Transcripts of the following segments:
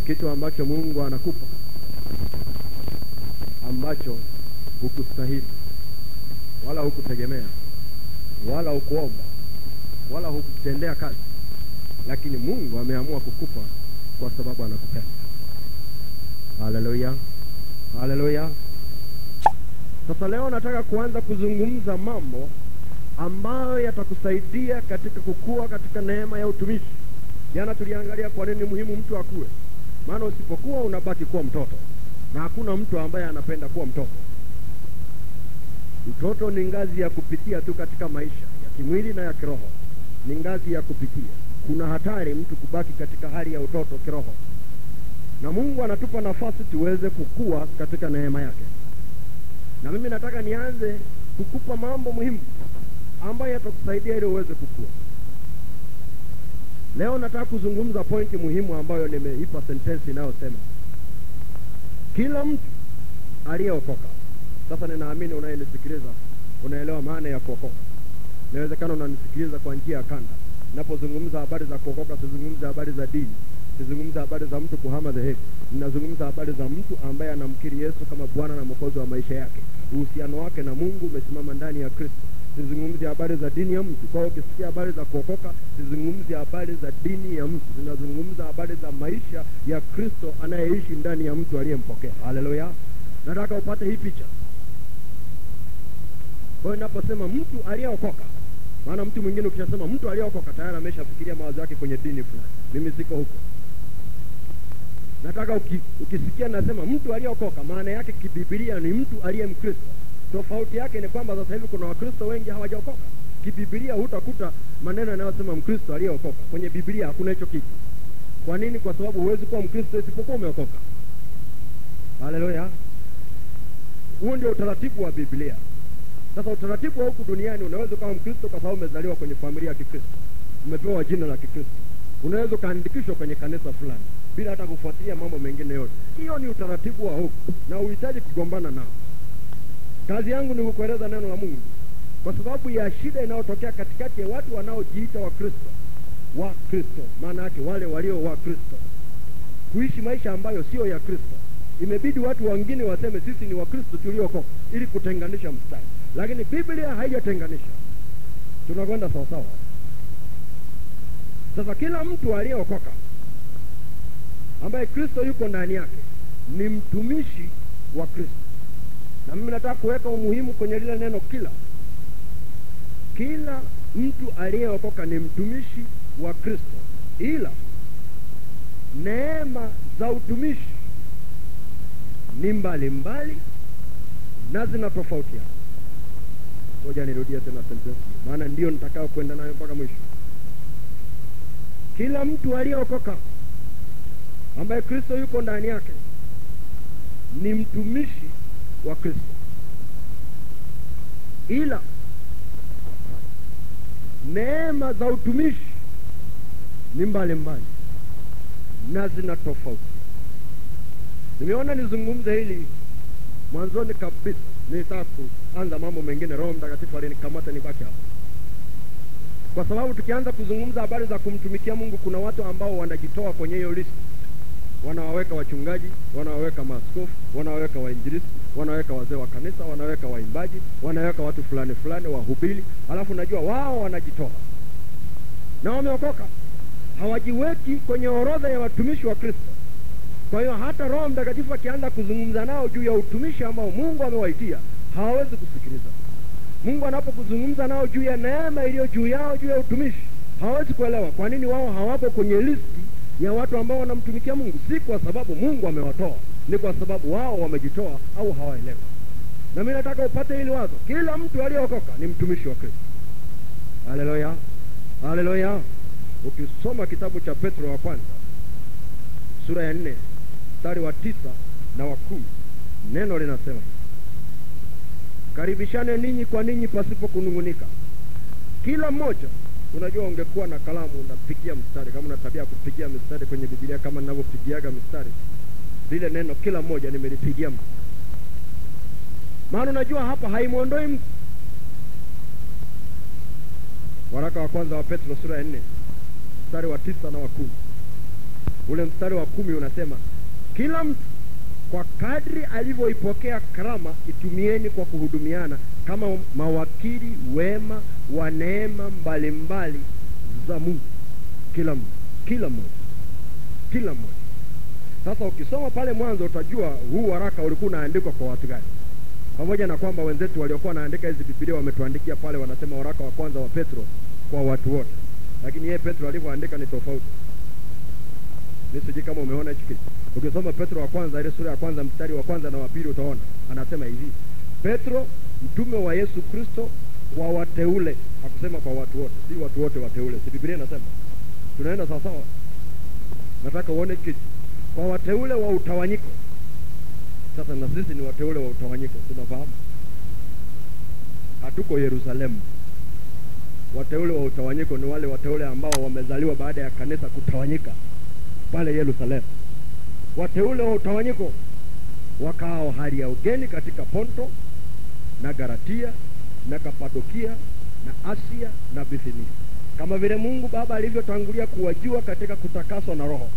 ni kitu ambacho Mungu anakupa ambacho hukustahili wala hukutegemea wala hukuomba wala hukutendea kazi, lakini Mungu ameamua kukupa kwa sababu anakupenda. Haleluya, haleluya. Sasa leo nataka kuanza kuzungumza mambo ambayo yatakusaidia katika kukua katika neema ya utumishi. Jana tuliangalia kwa nini muhimu mtu akue, maana usipokuwa unabaki kuwa mtoto, na hakuna mtu ambaye anapenda kuwa mtoto. mtoto ni ngazi ya kupitia tu katika maisha ya kimwili na ya kiroho, ni ngazi ya kupitia. Kuna hatari mtu kubaki katika hali ya utoto kiroho, na Mungu anatupa nafasi tuweze kukua katika neema yake. Na mimi nataka nianze kukupa mambo muhimu ambayo yatakusaidia ili uweze kukua. Leo nataka kuzungumza pointi muhimu ambayo nimeipa sentensi inayosema kila mtu aliyeokoka. Sasa ninaamini unayenisikiliza unaelewa maana ya kuokoka. Inawezekana unanisikiliza kwa njia ya kanda. Ninapozungumza habari za kuokoka, sizungumza habari za dini, sizungumza habari za mtu kuhama dhehebu. Ninazungumza habari za mtu ambaye anamkiri Yesu kama Bwana na Mwokozi wa maisha yake. Uhusiano wake na Mungu umesimama ndani ya Kristo. Sizungumzi habari za dini ya mtu. kwao ukisikia habari za kuokoka, sizungumzi habari za dini ya mtu, zinazungumza habari za maisha ya Kristo anayeishi ndani ya mtu aliyempokea. Haleluya! Nataka upate hii picha. Kwa hiyo ninaposema mtu aliyeokoka, maana mtu mwingine ukishasema mtu aliyeokoka tayari ameshafikiria mawazo yake kwenye dini fulani. Mimi siko huko. Nataka uki, ukisikia nasema mtu aliyeokoka, maana yake kibibilia ni mtu aliye Mkristo. Tofauti yake ni kwamba sasa hivi kuna Wakristo wengi hawajaokoka. Kibibilia hutakuta maneno yanayosema Mkristo aliyeokoka kwenye Biblia, hakuna hicho kitu. Kwa nini? Kwa sababu huwezi kuwa Mkristo isipokuwa umeokoka. Haleluya! huu ndio utaratibu wa Biblia. Sasa utaratibu wa huku duniani, unaweza ukawa Mkristo kwa sababu umezaliwa kwenye familia ya Kikristo, umepewa jina la Kikristo, unaweza ukaandikishwa kwenye kanisa fulani bila hata kufuatilia mambo mengine yote. Hiyo ni utaratibu wa huku na uhitaji kugombana nao. Kazi yangu ni kukueleza neno la Mungu kwa sababu ya shida inayotokea katikati ya watu wanaojiita Wakristo. wa Kristo, maana yake wale walio wa Kristo, kuishi maisha ambayo sio ya Kristo. Imebidi watu wengine waseme sisi ni Wakristo tuliokoka ili kutenganisha mstari, lakini Biblia haijatenganisha. Tunakwenda sawasawa. Sasa kila mtu aliyeokoka ambaye Kristo yuko ndani yake ni mtumishi wa Kristo na mimi nataka kuweka umuhimu kwenye lile neno kila. Kila mtu aliyeokoka ni mtumishi wa Kristo, ila neema za utumishi ni mbalimbali na zina tofauti yao. Ngoja nirudie tena sentensi, maana ndiyo nitakao kwenda nayo mpaka mwisho. Kila mtu aliyeokoka ambaye Kristo yuko ndani yake ni mtumishi wa Kristo, ila neema za utumishi ni mbalimbali na zina tofauti. Nimeona nizungumze hili mwanzoni kabisa, nitaka kuanza mambo mengine, Roho Mtakatifu alinikamata nibaki hapo, kwa sababu tukianza kuzungumza habari za kumtumikia Mungu, kuna watu ambao wanajitoa kwenye hiyo listi wanawaweka wachungaji, wanawaweka maaskofu, wanawaweka wainjilisti, wanaweka wazee wa kanisa, wanaweka waimbaji, wanaweka watu fulani fulani wahubiri, alafu najua wao wanajitoa na wameokoka, hawajiweki kwenye orodha ya watumishi wa Kristo. Kwa hiyo hata Roho Mtakatifu akianza kuzungumza nao juu ya utumishi ambao Mungu amewaitia hawawezi kusikiliza. Mungu anapokuzungumza nao juu ya neema iliyo juu yao juu ya utumishi hawawezi kuelewa. Kwa nini wao hawapo kwenye listi ya watu ambao wanamtumikia Mungu? Si kwa sababu Mungu amewatoa, ni kwa sababu wao wamejitoa au hawaelewi. Na mi nataka upate hili wazo, kila mtu aliyeokoka ni mtumishi wa Kristo. Haleluya, haleluya. Ukisoma kitabu cha Petro wa kwanza sura ya nne mstari wa tisa na wa kumi neno linasema karibishane ninyi kwa ninyi pasipo kunung'unika, kila mmoja Unajua, ungekuwa na kalamu unapigia mstari, kama una tabia ya kupigia mistari kwenye Biblia kama ninavyopigiaga mstari, lile neno kila mmoja nimelipigia mtu, maana unajua hapa haimwondoi mtu. Waraka wa kwanza wa Petro sura ya nne mstari wa tisa na wa kumi ule mstari wa kumi unasema kila mtu kwa kadri alivyoipokea karama itumieni kwa kuhudumiana kama mawakili wema wa neema mbalimbali za Mungu. Kila mtu, kila mmoja, kila mmoja. Sasa ukisoma pale mwanzo utajua huu waraka ulikuwa unaandikwa kwa watu gani, pamoja na kwamba wenzetu waliokuwa wanaandika hizi Biblia wametuandikia pale, wanasema waraka wa kwanza wa Petro kwa watu wote, lakini yeye Petro alivyoandika ni tofauti. Mi sijui kama umeona hicho kitu. Ukisoma Petro wa kwanza ile sura ya kwanza mstari wa kwanza na wa pili utaona anasema hivi, Petro mtume wa Yesu Kristo kwa wateule. Hakusema kwa watu wote, si watu wote wateule, si Biblia inasema? Tunaenda sawa sawa? Nataka uone kitu, kwa wateule wa utawanyiko. Sasa na sisi ni wateule wa utawanyiko, tunafahamu hatuko Yerusalemu. Wateule wa utawanyiko ni wale wateule ambao wamezaliwa baada ya kanisa kutawanyika pale Yerusalemu. Wateule wa utawanyiko wakaao hali ya ugeni katika Ponto na Galatia na Kapadokia na Asia na Bithinia, kama vile Mungu Baba alivyotangulia kuwajua katika kutakaswa na Roho,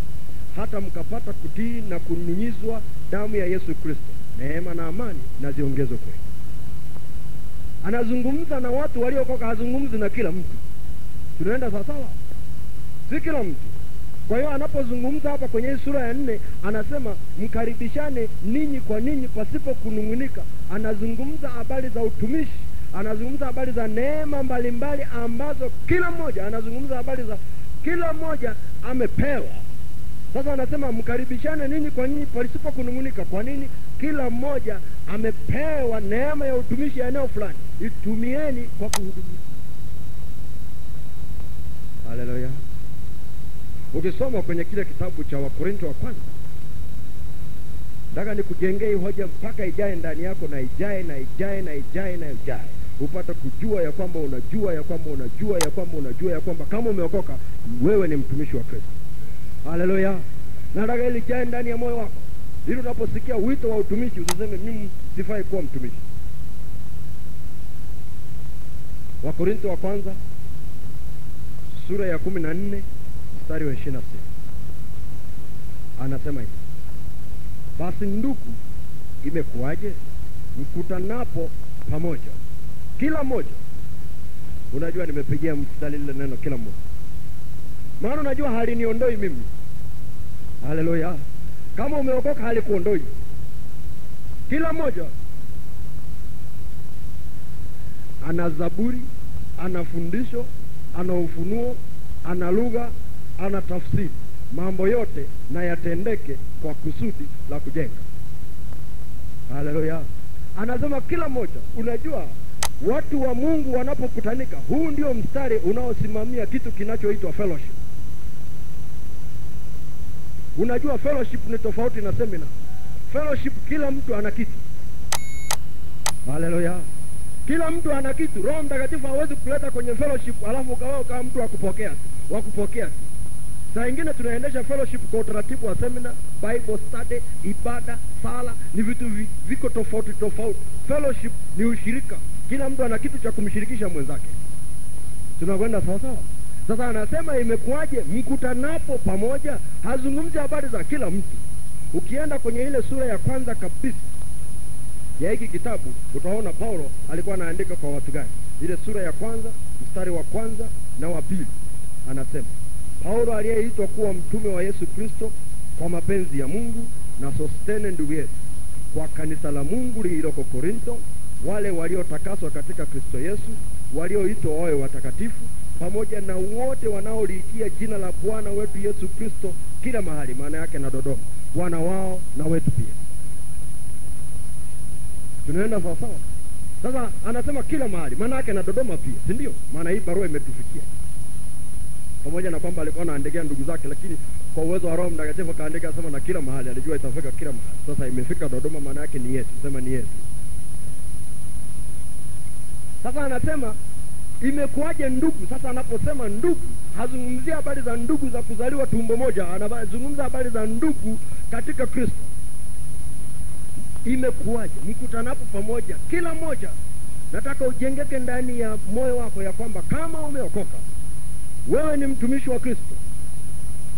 hata mkapata kutii na kunyunyizwa damu ya Yesu Kristo. Neema na amani na ziongezwe kwenu. Anazungumza na watu waliokoka, hazungumzi na kila mtu. Tunaenda sawasawa? Si kila mtu. Kwa hiyo anapozungumza hapa kwenye hii sura ya nne anasema mkaribishane ninyi kwa ninyi pasipo kunung'unika. Anazungumza habari za utumishi, anazungumza habari za neema mbalimbali ambazo kila mmoja, anazungumza habari za kila mmoja amepewa. Sasa anasema mkaribishane ninyi kwa ninyi palisipo kunung'unika. Kwa nini? Kila mmoja amepewa neema ya utumishi ya eneo fulani, itumieni kwa kuhudumia. Haleluya! Ukisoma kwenye kile kitabu cha Wakorinto wa kwanza, nataka nikujengee hoja mpaka ijae ndani yako na ijae na ijae na ijae na ijae, upate kujua ya kwamba unajua ya kwamba unajua ya kwamba unajua ya kwamba kama umeokoka wewe ni mtumishi wa Kristo. Haleluya! Nataka ili jae ndani ya moyo wako, ili unaposikia wito wa utumishi usiseme mimi sifai kuwa mtumishi. wakorintho wa kwanza sura ya kumi na nne mstari wa ishirini na sita anasema hivi: basi ndugu, imekuwaje mkutanapo pamoja kila mmoja? Unajua, nimepigia mstari lile neno kila mmoja, maana unajua haliniondoi mimi. Haleluya! kama umeokoka halikuondoi. Kila mmoja ana zaburi, ana fundisho, ana ufunuo, ana lugha ana tafsiri. Mambo yote na yatendeke kwa kusudi la kujenga. Haleluya! Anasema kila mmoja. Unajua, watu wa Mungu wanapokutanika, huu ndio mstari unaosimamia kitu kinachoitwa fellowship. Unajua, fellowship ni tofauti na seminar. Fellowship, kila mtu ana kitu. Haleluya! Kila mtu ana kitu. Roho Mtakatifu hawezi kuleta kwenye fellowship alafu ukawa ukawa mtu wa kupokea tu. Saa ingine tunaendesha fellowship kwa utaratibu wa seminar, Bible study, ibada, sala, ni vitu viko tofauti tofauti. Fellowship ni ushirika, kila mtu ana kitu cha kumshirikisha mwenzake. Tunakwenda sawasawa? sawa. Sasa anasema imekuwaje mkutanapo pamoja? Hazungumzi habari za kila mtu. Ukienda kwenye ile sura ya kwanza kabisa ya hiki kitabu utaona Paulo alikuwa anaandika kwa watu gani. Ile sura ya kwanza mstari wa kwanza na wa pili anasema Paulo aliyeitwa kuwa mtume wa Yesu Kristo kwa mapenzi ya Mungu na Sostene ndugu yetu kwa kanisa la Mungu lililoko Korinto, wale waliotakaswa katika Kristo Yesu, walioitwa wawe watakatifu, pamoja na wote wanaoliitia jina la Bwana wetu Yesu Kristo kila mahali, maana yake na Dodoma, Bwana wao na wetu pia. Tunaenda sawa sawa. Sasa anasema kila mahali, maana yake na Dodoma pia, si ndio? Maana hii barua imetufikia pamoja na kwamba alikuwa anaandikia ndugu zake, lakini kwa uwezo wa Roho Mtakatifu akaandika sema na kila mahali, alijua itafika kila mahali. Sasa imefika Dodoma, maana yake ni Yesu, sema ni Yesu. Sasa anasema imekuwaje ndugu? Sasa anaposema ndugu, hazungumzia habari za ndugu za kuzaliwa tumbo moja, anazungumza habari za ndugu katika Kristo. Imekuwaje mkutanapo pamoja kila mmoja? Nataka ujengeke ndani ya moyo wako ya kwamba kama umeokoka wewe ni mtumishi wa Kristo,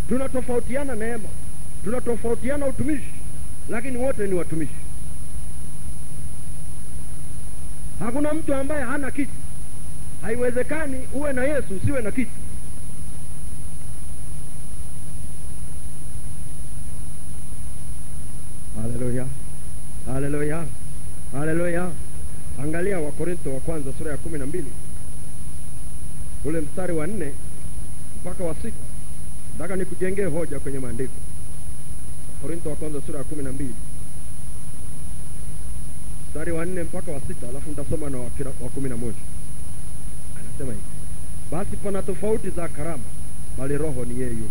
tunatofautiana neema tunatofautiana utumishi lakini wote ni watumishi hakuna mtu ambaye hana kitu haiwezekani uwe na yesu usiwe na kitu. Haleluya. Haleluya. Haleluya. Angalia wakorintho wa kwanza sura ya kumi na mbili. Ule mstari wa nne mpaka wa sita. Nataka nikujengee hoja kwenye maandiko. Wakorintho wa kwanza sura ya kumi na mbili. Mstari wa nne mpaka wa sita alafu nitasoma na wa kumi na moja anasema hivi. Basi pana tofauti za karama bali roho ni yeye yule.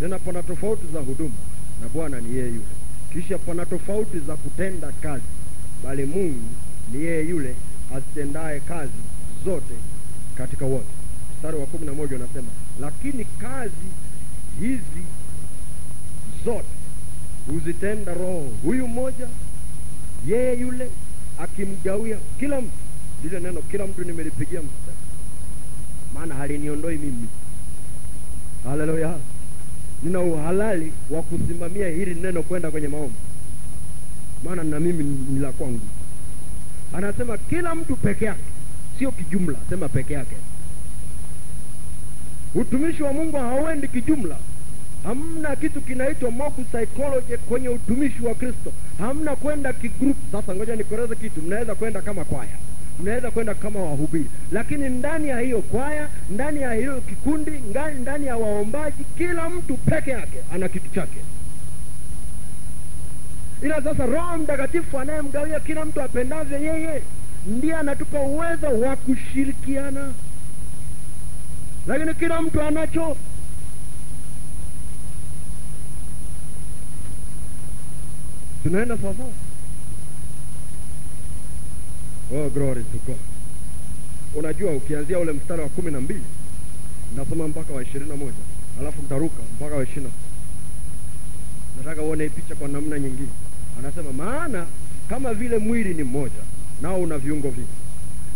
Tena pana tofauti za huduma na bwana ni yeye yule. Kisha pana tofauti za kutenda kazi bali mungu ni yeye yule azitendaye kazi zote katika wote. Mstari wa kumi na moja unasema lakini kazi hizi zote huzitenda roho huyu mmoja yeye yule akimgawia kila mtu. Lile neno kila mtu nimelipigia mstari maana haliniondoi mimi. Haleluya. Nina uhalali wa kusimamia hili neno kwenda kwenye maombi. Maana na mimi ni la kwangu. Anasema kila mtu peke yake sio kijumla sema peke yake. Utumishi wa mungu hauendi kijumla. Hamna kitu kinaitwa moku psychology kwenye utumishi wa kristo. Hamna kwenda kigroup. Sasa ngoja nikoreze kitu. Mnaweza kwenda kama kwaya mnaweza kwenda kama wahubiri. Lakini ndani ya hiyo kwaya ndani ya hiyo kikundi ndani ya waombaji kila mtu peke yake ana kitu chake. Ila sasa roho mtakatifu anayemgawia kila mtu apendavyo yeye ndiye anatupa uwezo wa kushirikiana. Lakini kila mtu anacho. Tunaenda sawasawa oh glory to god. Unajua ukianzia ule mstari wa kumi na mbili nasoma mpaka wa ishirini na moja alafu ntaruka mpaka wa ishirini nataka uone hii picha kwa namna nyingine. Anasema maana kama vile mwili ni mmoja nao una viungo vingi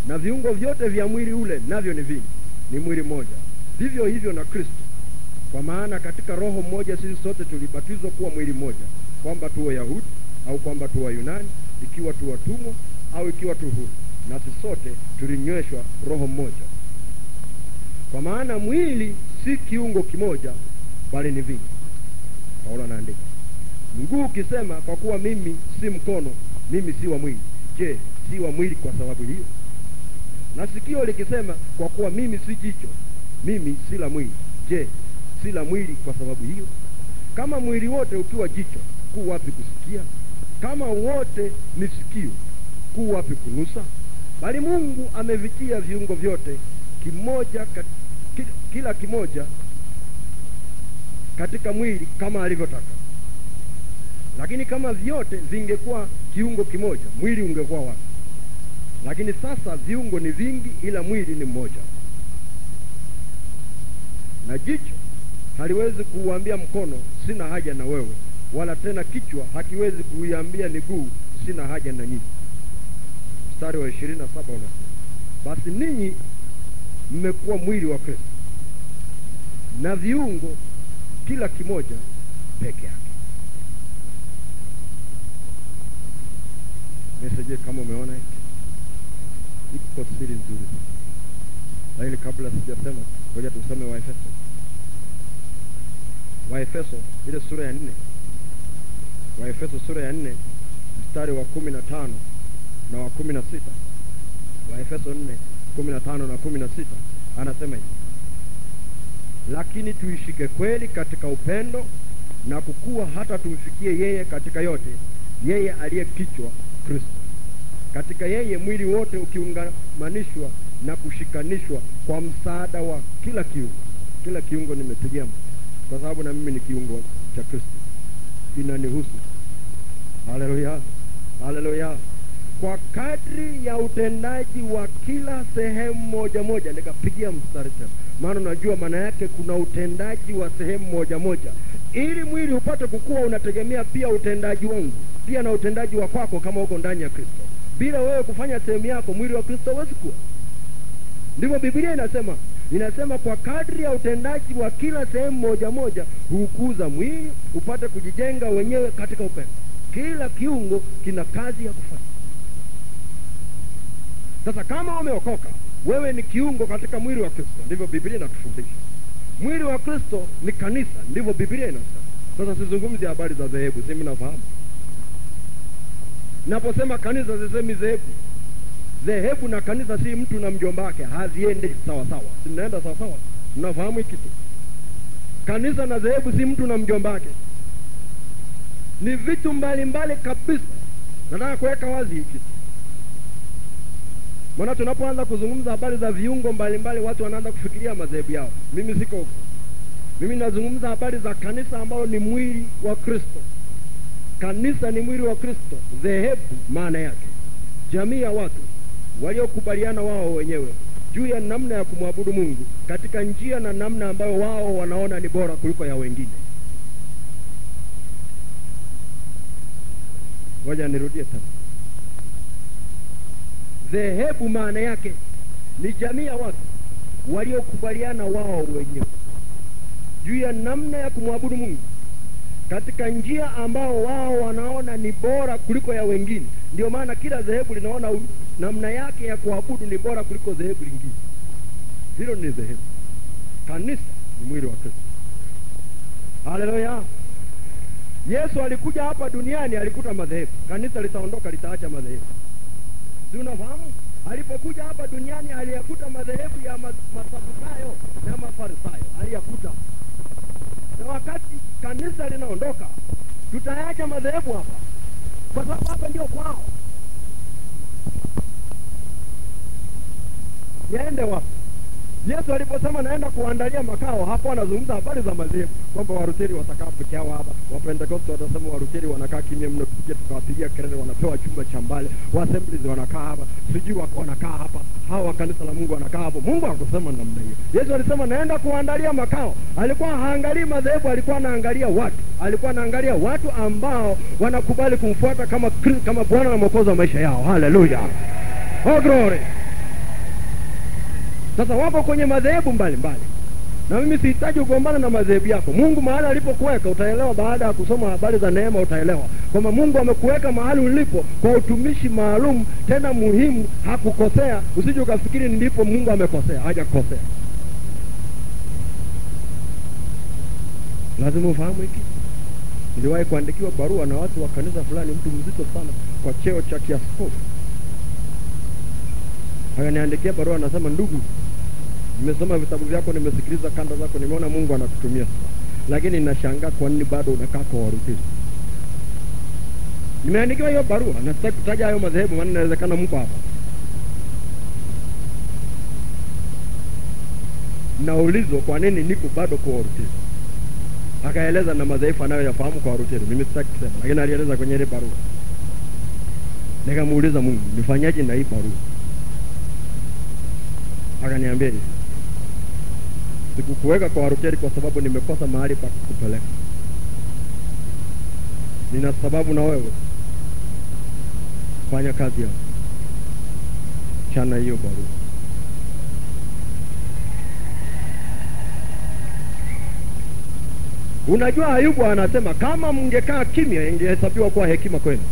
na viungo vyote vya mwili ule navyo ni vingi ni mwili mmoja. Vivyo hivyo na kristo. Kwa maana katika roho mmoja sisi sote tulibatizwa kuwa mwili mmoja kwamba tu wayahudi au kwamba tu wayunani ikiwa tu watumwa au ikiwa tu huru. Nasi sote tulinyweshwa roho mmoja. Kwa maana mwili si kiungo kimoja bali ni vingi paulo anaandika mguu ukisema kwa kuwa mimi si mkono mimi si wa mwili. Je si wa mwili kwa sababu hiyo? Na sikio likisema kwa kuwa mimi si jicho mimi si la mwili. Je si la mwili kwa sababu hiyo? Kama mwili wote ukiwa jicho kuu wapi kusikia? Kama wote ni sikio kuu wapi kunusa bali mungu amevitia viungo vyote kimoja kila kimoja katika mwili kama alivyotaka. Lakini kama vyote vingekuwa kiungo kimoja mwili ungekuwa wapi? Lakini sasa viungo ni vingi ila mwili ni mmoja. Na jicho haliwezi kuuambia mkono sina haja na wewe wala tena kichwa hakiwezi kuiambia miguu sina haja na nyinyi mstari wa ishirini na saba unasema basi ninyi mmekuwa mwili wa kristo na viungo kila kimoja peke yake. Meseje kama umeona iko siri nzuri lakini kabla sijasema ngoja tusome waefeso. Waefeso ile sura ya nne. Waefeso sura ya nne mstari wa kumi na tano na wa kumi na sita. Waefeso nne kumi na tano na kumi na sita. Anasema hivi. Lakini tuishike kweli katika upendo na kukua hata tumfikie yeye katika yote yeye aliye kichwa kristo. Katika yeye mwili wote ukiungamanishwa na kushikanishwa kwa msaada wa kila kiungo. Kila kiungo nimepigia kwa sababu na mimi ni kiungo cha kristo. Inanihusu. Haleluya haleluya kwa kadri ya utendaji wa kila sehemu moja moja. Nikapigia mstari tena. Maana unajua maana yake kuna utendaji wa sehemu moja moja. Ili mwili upate kukua unategemea pia utendaji wangu. Pia na utendaji wa kwako kama uko ndani ya kristo. Bila wewe kufanya sehemu yako mwili wa kristo huwezi kuwa. Ndivyo biblia inasema. Inasema kwa kadri ya utendaji wa kila sehemu moja moja hukuza mwili upate kujijenga wenyewe katika upendo. Kila kiungo kina kazi ya kufanya. Sasa kama umeokoka, wewe ni kiungo katika mwili wa Kristo, ndivyo Biblia inatufundisha. Mwili wa Kristo ni kanisa, ndivyo Biblia inasema. Sasa sizungumzi habari za dhehebu, si mnafahamu? Naposema kanisa zisemi dhehebu. Dhehebu na kanisa si mtu na mjomba wake, haziendi sawa sawa. Si sawa sawa? Mnafahamu hiki kitu? Kanisa na dhehebu si mtu na mjomba wake, ni vitu mbalimbali kabisa. Nataka kuweka wazi hiki maana tunapoanza kuzungumza habari za viungo mbalimbali, mbali, watu wanaanza kufikiria madhehebu yao. Mimi siko huko. Mimi nazungumza habari za kanisa ambalo ni mwili wa Kristo. Kanisa ni mwili wa Kristo. Dhehebu maana yake jamii ya watu waliokubaliana wao wenyewe juu ya namna ya kumwabudu Mungu katika njia na namna ambayo wao wanaona ni bora kuliko ya wengine. Ngoja nirudie tena. Dhehebu maana yake ni jamii ya watu waliokubaliana wao wenyewe juu ya namna ya kumwabudu Mungu katika njia ambao wao wanaona ni bora kuliko ya wengine. Ndio maana kila dhehebu linaona namna yake ya kuabudu ni bora kuliko dhehebu lingine. Hilo ni dhehebu. Kanisa ni mwili wa Kristo. Haleluya! Yesu alikuja hapa duniani alikuta madhehebu. Kanisa litaondoka litaacha madhehebu. Si unafahamu? Alipokuja hapa duniani aliyakuta madhehebu ya ma- Masadukayo na Mafarisayo, aliyakuta. Na wakati kanisa linaondoka, tutaacha madhehebu hapa, kwa sababu hapa ndio kwao. Yaende wapi? Yesu aliposema naenda kuandalia makao, hapo anazungumza habari za madhehebu kwamba Waruteri watakaa peke yao hapa, Wapentekoste watasema Waruteri wanakaa kimya mno, tusije tukawapigia kelele, wanapewa chumba cha mbale, Waassemblies wanakaa hapa, sijui wanakaa hapa, hawa kanisa la Mungu wanakaa hapo. Mungu hakusema namna hiyo. Yesu alisema naenda kuandalia makao. Alikuwa haangalii madhehebu, alikuwa anaangalia watu, alikuwa anaangalia watu ambao wanakubali kumfuata kama kama Bwana na Mwokozi wa maisha yao. Haleluya, oh glory. Sasa wapo kwenye madhehebu mbalimbali, na mimi sihitaji kugombana na madhehebu yako. Mungu mahali alipokuweka utaelewa, baada ya kusoma habari za neema utaelewa kwamba Mungu amekuweka mahali ulipo kwa utumishi maalum, tena muhimu. Hakukosea, usije ukafikiri ndipo Mungu amekosea. Hajakosea. Lazima ufahamu hiki. Niliwahi kuandikiwa barua na watu wa kanisa fulani, mtu mzito sana kwa cheo cha kiaskofu akaniandikia barua, anasema ndugu, nimesoma vitabu vyako, nimesikiliza kanda zako, nimeona Mungu anakutumia lakini ninashangaa kwa nini bado unakaa kwa Waruteri. Nimeandikiwa hiyo barua na sitaki kutaja hayo madhehebu, maana inawezekana mko hapa. Naulizwa kwa nini niko bado kwa Waruteri, akaeleza na madhaifu anayoyafahamu kwa Waruteri. Mimi sitaki kusema, lakini alieleza kwenye ile barua. Nikamuuliza Mungu, nifanyaje na hii barua? akaniambia hivi, sikukuweka kwa hoteli kwa sababu nimekosa mahali pa kukupeleka. Nina sababu na wewe, fanya kazi yako, chana hiyo barua. Unajua, Ayubu anasema kama mngekaa kimya ingehesabiwa kuwa hekima kwenu,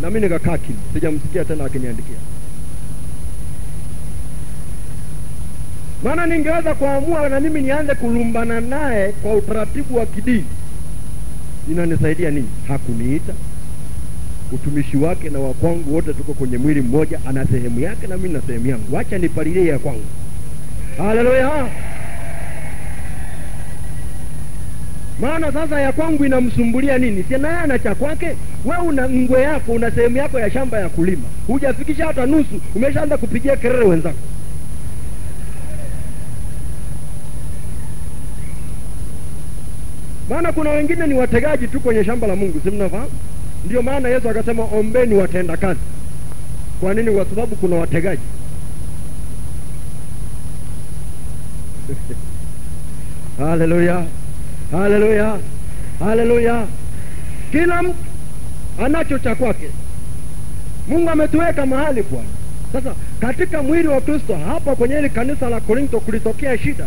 na mimi nikakaa kimya, sijamsikia tena akiniandikia. Maana ningeweza kuamua na mimi nianze kulumbana naye kwa utaratibu wa kidini. Inanisaidia nini? Hakuniita. Utumishi wake na wakwangu wote tuko kwenye mwili mmoja, ana sehemu yake na mimi na sehemu yangu. Wacha nipalilie ya kwangu. Haleluya! Maana sasa ya kwangu inamsumbulia nini? Si ana cha kwake. We una ngwe yako, una sehemu yako ya shamba ya kulima, hujafikisha hata nusu, umeshaanza kupigia kelele wenzako. Maana kuna wengine ni wategaji tu kwenye shamba la Mungu, si mnafahamu? Ndio maana Yesu akasema ombeni watenda kazi. Kwa nini? Kwa sababu kuna wategaji. Haleluya, haleluya, haleluya! Kila mtu anacho cha kwake. Mungu ametuweka mahali Bwana, Sasa katika mwili wa Kristo hapa kwenye hili kanisa la Korinto kulitokea shida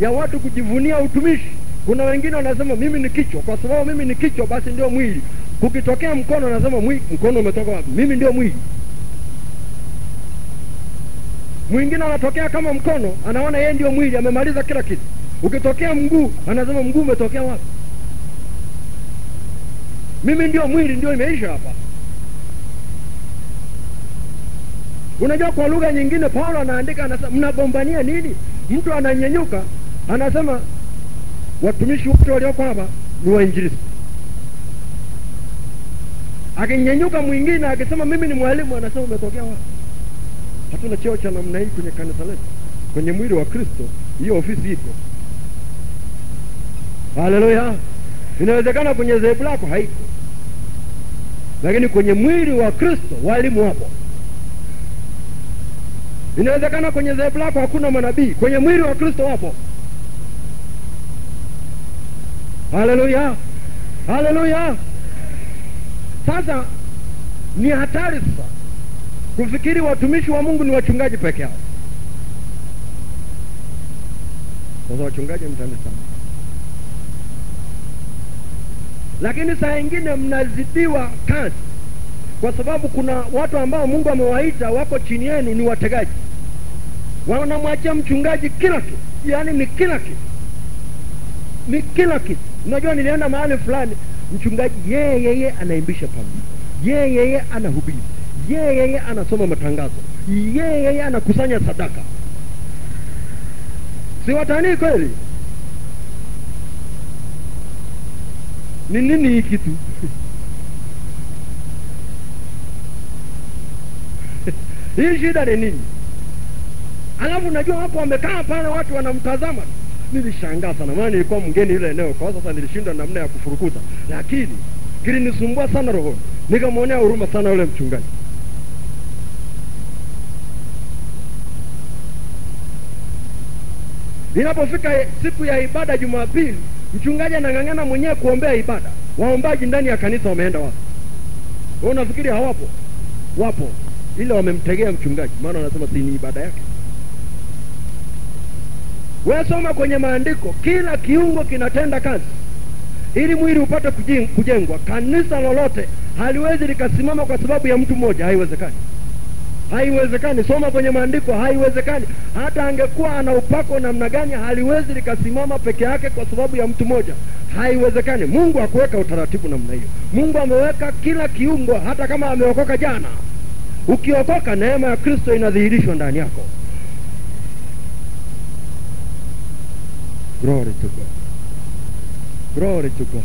ya watu kujivunia utumishi. Kuna wengine wanasema mimi ni kichwa, kwa sababu mimi ni kichwa basi ndio mwili. Kukitokea mkono anasema mkono umetoka wapi? Mimi ndio mwili. Mwingine anatokea kama mkono, anaona yeye ndio mwili, amemaliza kila kitu. Ukitokea mguu, anasema mguu umetokea wapi? Mimi ndio mwili, ndio imeisha hapa. Unajua, kwa lugha nyingine Paulo anaandika, anasema mnagombania nini? Mtu ananyenyuka anasema watumishi wote walioko hapa ni wainjilisti. Akinyenyuka mwingine akisema mimi ni mwalimu, anasema umetokea wapi? Hatuna cheo cha namna hii kwenye kanisa letu. Kwenye mwili wa Kristo hiyo ofisi iko. Haleluya! Inawezekana kwenye dhehebu lako haiko, lakini kwenye mwili wa Kristo walimu wapo. Inawezekana kwenye dhehebu lako hakuna manabii, kwenye mwili wa Kristo wapo. Haleluya, haleluya! Sasa ni hatari sasa kufikiri watumishi wa Mungu ni wachungaji peke yao. Sasa wachungaji mtanisama, lakini saa ingine mnazidiwa kazi, kwa sababu kuna watu ambao Mungu amewaita wako chini yenu, ni wategaji, wanamwachia mchungaji kila kitu, yaani ni kila kitu, ni kila kitu. Unajua, nilienda mahali fulani, mchungaji yeye yeye anaimbisha pamoja, yeye yeye anahubiri yeye yeye anasoma matangazo, yeye yeye anakusanya sadaka. Si watanii kweli? Ni nini hii kitu? hii shida ni nini? Alafu najua hapo wamekaa pale, watu wanamtazama. Nilishangaa sana, maana nilikuwa mgeni ile eneo, kwa sasa nilishindwa namna ya kufurukuta, lakini kilinisumbua sana rohoni, nikamwonea huruma sana yule mchungaji. Inapofika siku ya ibada Jumapili, mchungaji anang'ang'ana mwenyewe kuombea ibada. Waombaji ndani ya kanisa wameenda? Wewe unafikiri hawapo? Wapo, ila wamemtegea mchungaji, maana wanasema si ni ibada yake. Wewe soma kwenye maandiko, kila kiungo kinatenda kazi ili mwili upate kujengwa. Kanisa lolote haliwezi likasimama kwa sababu ya mtu mmoja, haiwezekani haiwezekani. Soma kwenye maandiko, haiwezekani. Hata angekuwa ana upako namna gani, haliwezi likasimama peke yake kwa sababu ya mtu mmoja, haiwezekani. Mungu hakuweka utaratibu namna hiyo. Mungu ameweka kila kiungo, hata kama ameokoka jana. Ukiokoka, neema ya Kristo inadhihirishwa ndani yako. Glory to God, glory to God.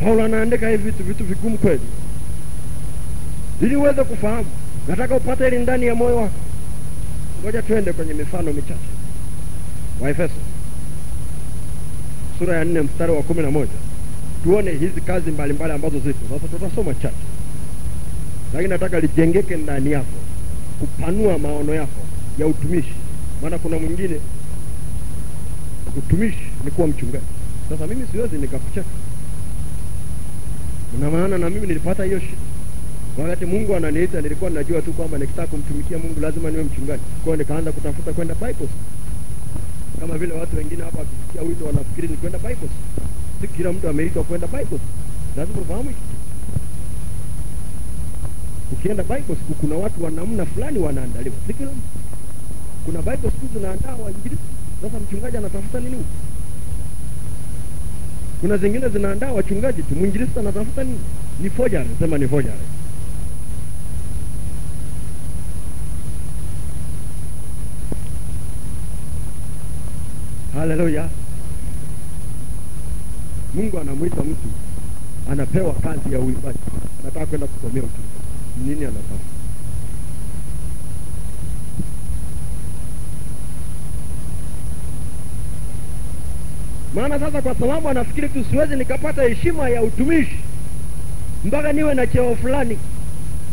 Paulo anaandika hivi vitu vitu vigumu kweli ili uweze kufahamu, nataka upate hili ndani ya moyo wako. Ngoja twende kwenye mifano michache. Waefeso sura ya nne mstari wa kumi na moja tuone hizi kazi mbalimbali mbali ambazo zipo. Sasa tutasoma chache, lakini nataka lijengeke ndani yako, kupanua maono yako ya utumishi. Maana kuna mwingine utumishi ni kuwa mchungaji. Sasa mimi siwezi nikakucheka, na maana na mimi nilipata hiyo shida wakati Mungu ananiita nilikuwa ninajua tu kwamba nikitaka kumtumikia Mungu lazima niwe mchungaji. Kwa hiyo nikaanza kutafuta kwenda Bible, kama vile watu wengine hapa wakisikia wito wanafikiri ni kwenda Bible. Si kila mtu ameitwa kwenda Bible, lazima ufahamu hiki. Ukienda Bible kuna watu wa namna fulani wanaandaliwa, si kila mtu. Kuna Bible school zinaandaa wainjilisti. Sasa mchungaji anatafuta nini? Kuna zingine zinaandaa wachungaji tu, mwinjilisti anatafuta nini? Ni forgery, sema ni forgery. Haleluya! Mungu anamwita mtu, anapewa kazi ya uimbaji, anataka kwenda kusomea uchungaji. Nini anatafuta? Maana sasa, kwa sababu anafikiri tu siwezi nikapata heshima ya utumishi mpaka niwe na cheo fulani.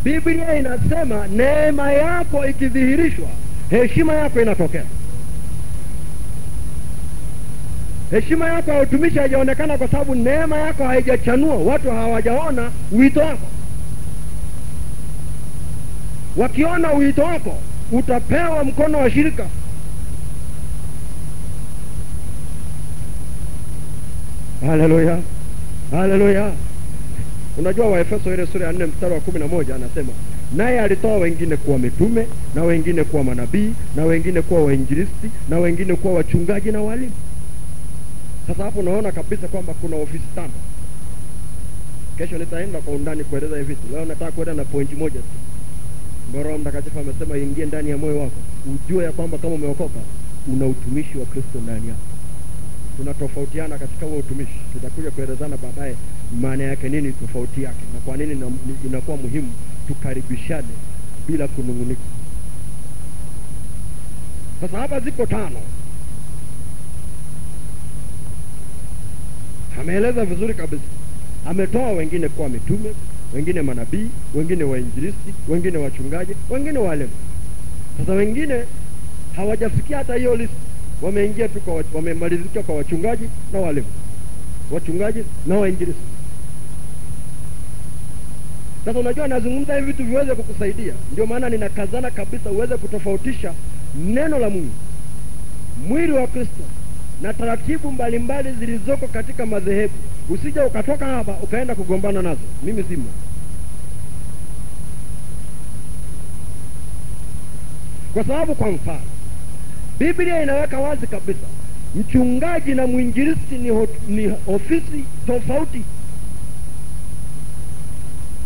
Biblia inasema neema yako ikidhihirishwa, heshima yako inatokea. Heshima yako ya utumishi haijaonekana kwa sababu neema yako haijachanua, watu hawajaona wito wako. wakiona wito wako utapewa mkono wa shirika haleluya haleluya unajua waefeso ile sura ya nne mstari wa kumi na moja anasema naye alitoa wengine kuwa mitume na wengine kuwa manabii na wengine kuwa wainjilisti na wengine kuwa wachungaji na walimu. Sasa hapo unaona kabisa kwamba kuna ofisi tano. Kesho nitaenda kwa undani kueleza hivi leo nataka kuenda na pointi moja tu. Roho mtakatifu amesema ingie ndani ya moyo wako ujue ya kwamba kama umeokoka una utumishi wa kristo ndani yako tunatofautiana katika huo utumishi. Tutakuja kuelezana baadaye maana yake nini tofauti yake na kwa nini inakuwa muhimu tukaribishane bila kunung'unika. Sasa hapa ziko tano. Ameeleza vizuri kabisa. Ametoa wengine kuwa mitume wengine manabii wengine wainjilisti wengine wachungaji wengine walimu. Sasa wengine hawajafikia hata hiyo list wameingia tu kwa wamemalizika kwa wachungaji na walimu wachungaji na wainjilisti. Sasa unajua nazungumza hivi vitu viweze kukusaidia. Ndio maana ninakazana kabisa uweze kutofautisha neno la mungu mwili wa kristo na taratibu mbalimbali zilizoko katika madhehebu. Usija ukatoka hapa ukaenda kugombana nazo. Mimi simo kwa sababu kwa mfano biblia inaweka wazi kabisa mchungaji na mwinjilisti ni, ho- ni ofisi tofauti.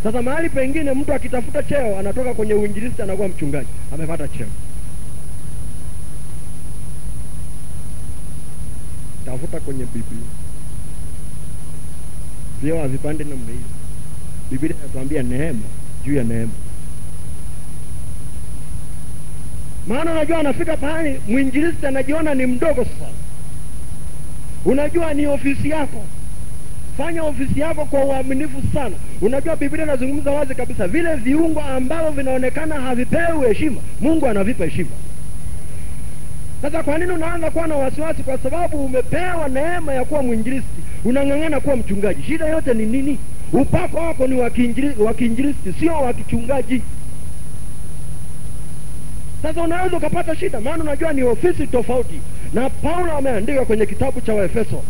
Sasa mahali pengine mtu akitafuta cheo anatoka kwenye uinjilisti anakuwa mchungaji amepata cheo. Tafuta kwenye biblia. Vyeo havipande namna hiyo. Biblia inatuambia neema juu ya neema maana unajua anafika pahali mwinjilisti anajiona ni mdogo sana unajua ni ofisi yako. Fanya ofisi yako kwa uaminifu sana. Unajua biblia inazungumza wazi kabisa vile viungo ambavyo vinaonekana havipewi heshima mungu anavipa heshima. Sasa kwa nini unaanza kuwa na wasiwasi? Kwa sababu umepewa neema ya kuwa mwinjilisti. Unang'ang'ana kuwa mchungaji. Shida yote ni nini? Upako wako ni wa kiinjili- wa kiinjilisti sio wa kichungaji sasa unaweza ukapata shida maana unajua ni ofisi tofauti. Na paulo ameandika kwenye kitabu cha waefeso.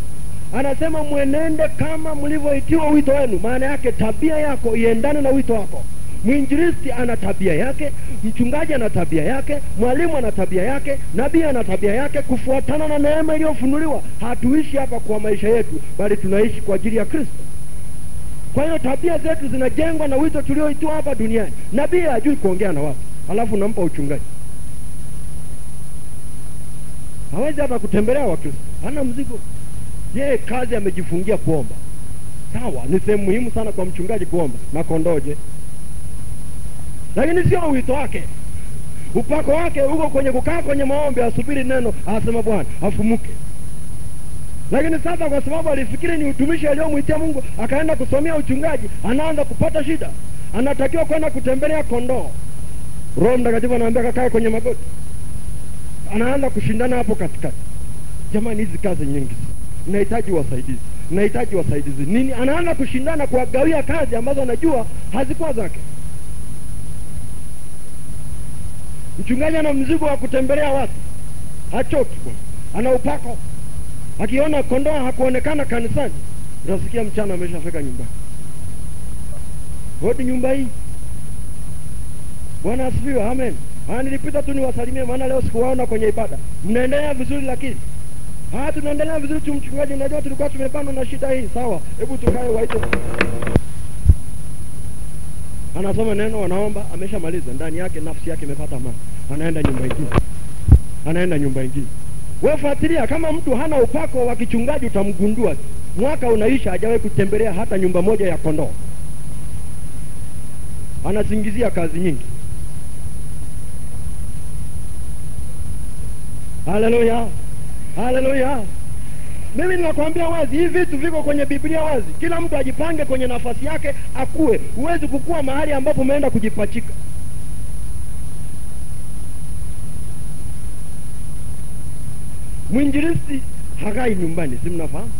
Anasema mwenende kama mlivyoitiwa wito wenu. Maana yake tabia yako iendane na wito wako. Mwinjiristi ana tabia yake mchungaji ana tabia yake mwalimu ana tabia yake nabii ana tabia yake. Kufuatana na neema iliyofunuliwa hatuishi hapa kwa maisha yetu bali tunaishi kwa ajili ya kristo. Kwa hiyo tabia zetu zinajengwa na wito tulioitiwa hapa duniani. Nabii hajui kuongea na watu. Alafu nampa uchungaji hawezi hata kutembelea wakristo. Hana mzigo. Yeye kazi amejifungia kuomba? Sawa ni sehemu muhimu sana kwa mchungaji kuomba. Na kondoje lakini sio wito wake. Upako wake uko kwenye kukaa kwenye maombi asubiri neno asema bwana afumuke. Lakini sasa kwa sababu alifikiri ni utumishi aliyomwitia mungu akaenda kusomea uchungaji anaanza kupata shida. Anatakiwa kwenda kutembelea kondoo. Roho mtakatifu anaambia kakae kwenye magoti anaanza kushindana hapo katikati. Jamani hizi kazi nyingi. Nahitaji wasaidizi. Nahitaji wasaidizi. Nini? Anaanza kushindana kuwagawia kazi ambazo anajua hazikuwa zake. Mchungaji ana mzigo wa kutembelea watu. Hachoki bwana. Ana upako. Akiona kondoa hakuonekana kanisani utasikia mchana ameshafika nyumbani. Hodi nyumba hii. Bwana asifiwe. Amen Ah, nilipita tu niwasalimie maana leo sikuwaona kwenye ibada. Mnaendelea vizuri lakini Ah, tunaendelea vizuri tu mchungaji. Unajua tulikuwa tumepandwa na shida hii sawa? Hebu tukae waite. Anasoma neno wanaomba ameshamaliza. Ndani yake nafsi yake imepata amani. Anaenda nyumba ingine. Anaenda nyumba ingine. Wewe fuatilia kama mtu hana upako wa kichungaji utamgundua. Mwaka unaisha hajawahi kutembelea hata nyumba moja ya kondoo. Anasingizia kazi nyingi haleluya haleluya mimi ninakwambia wazi hii vitu viko kwenye biblia wazi. Kila mtu ajipange kwenye nafasi yake akuwe huwezi kukua mahali ambapo umeenda kujipachika. Mwinjilisti hakai nyumbani si mnafahamu?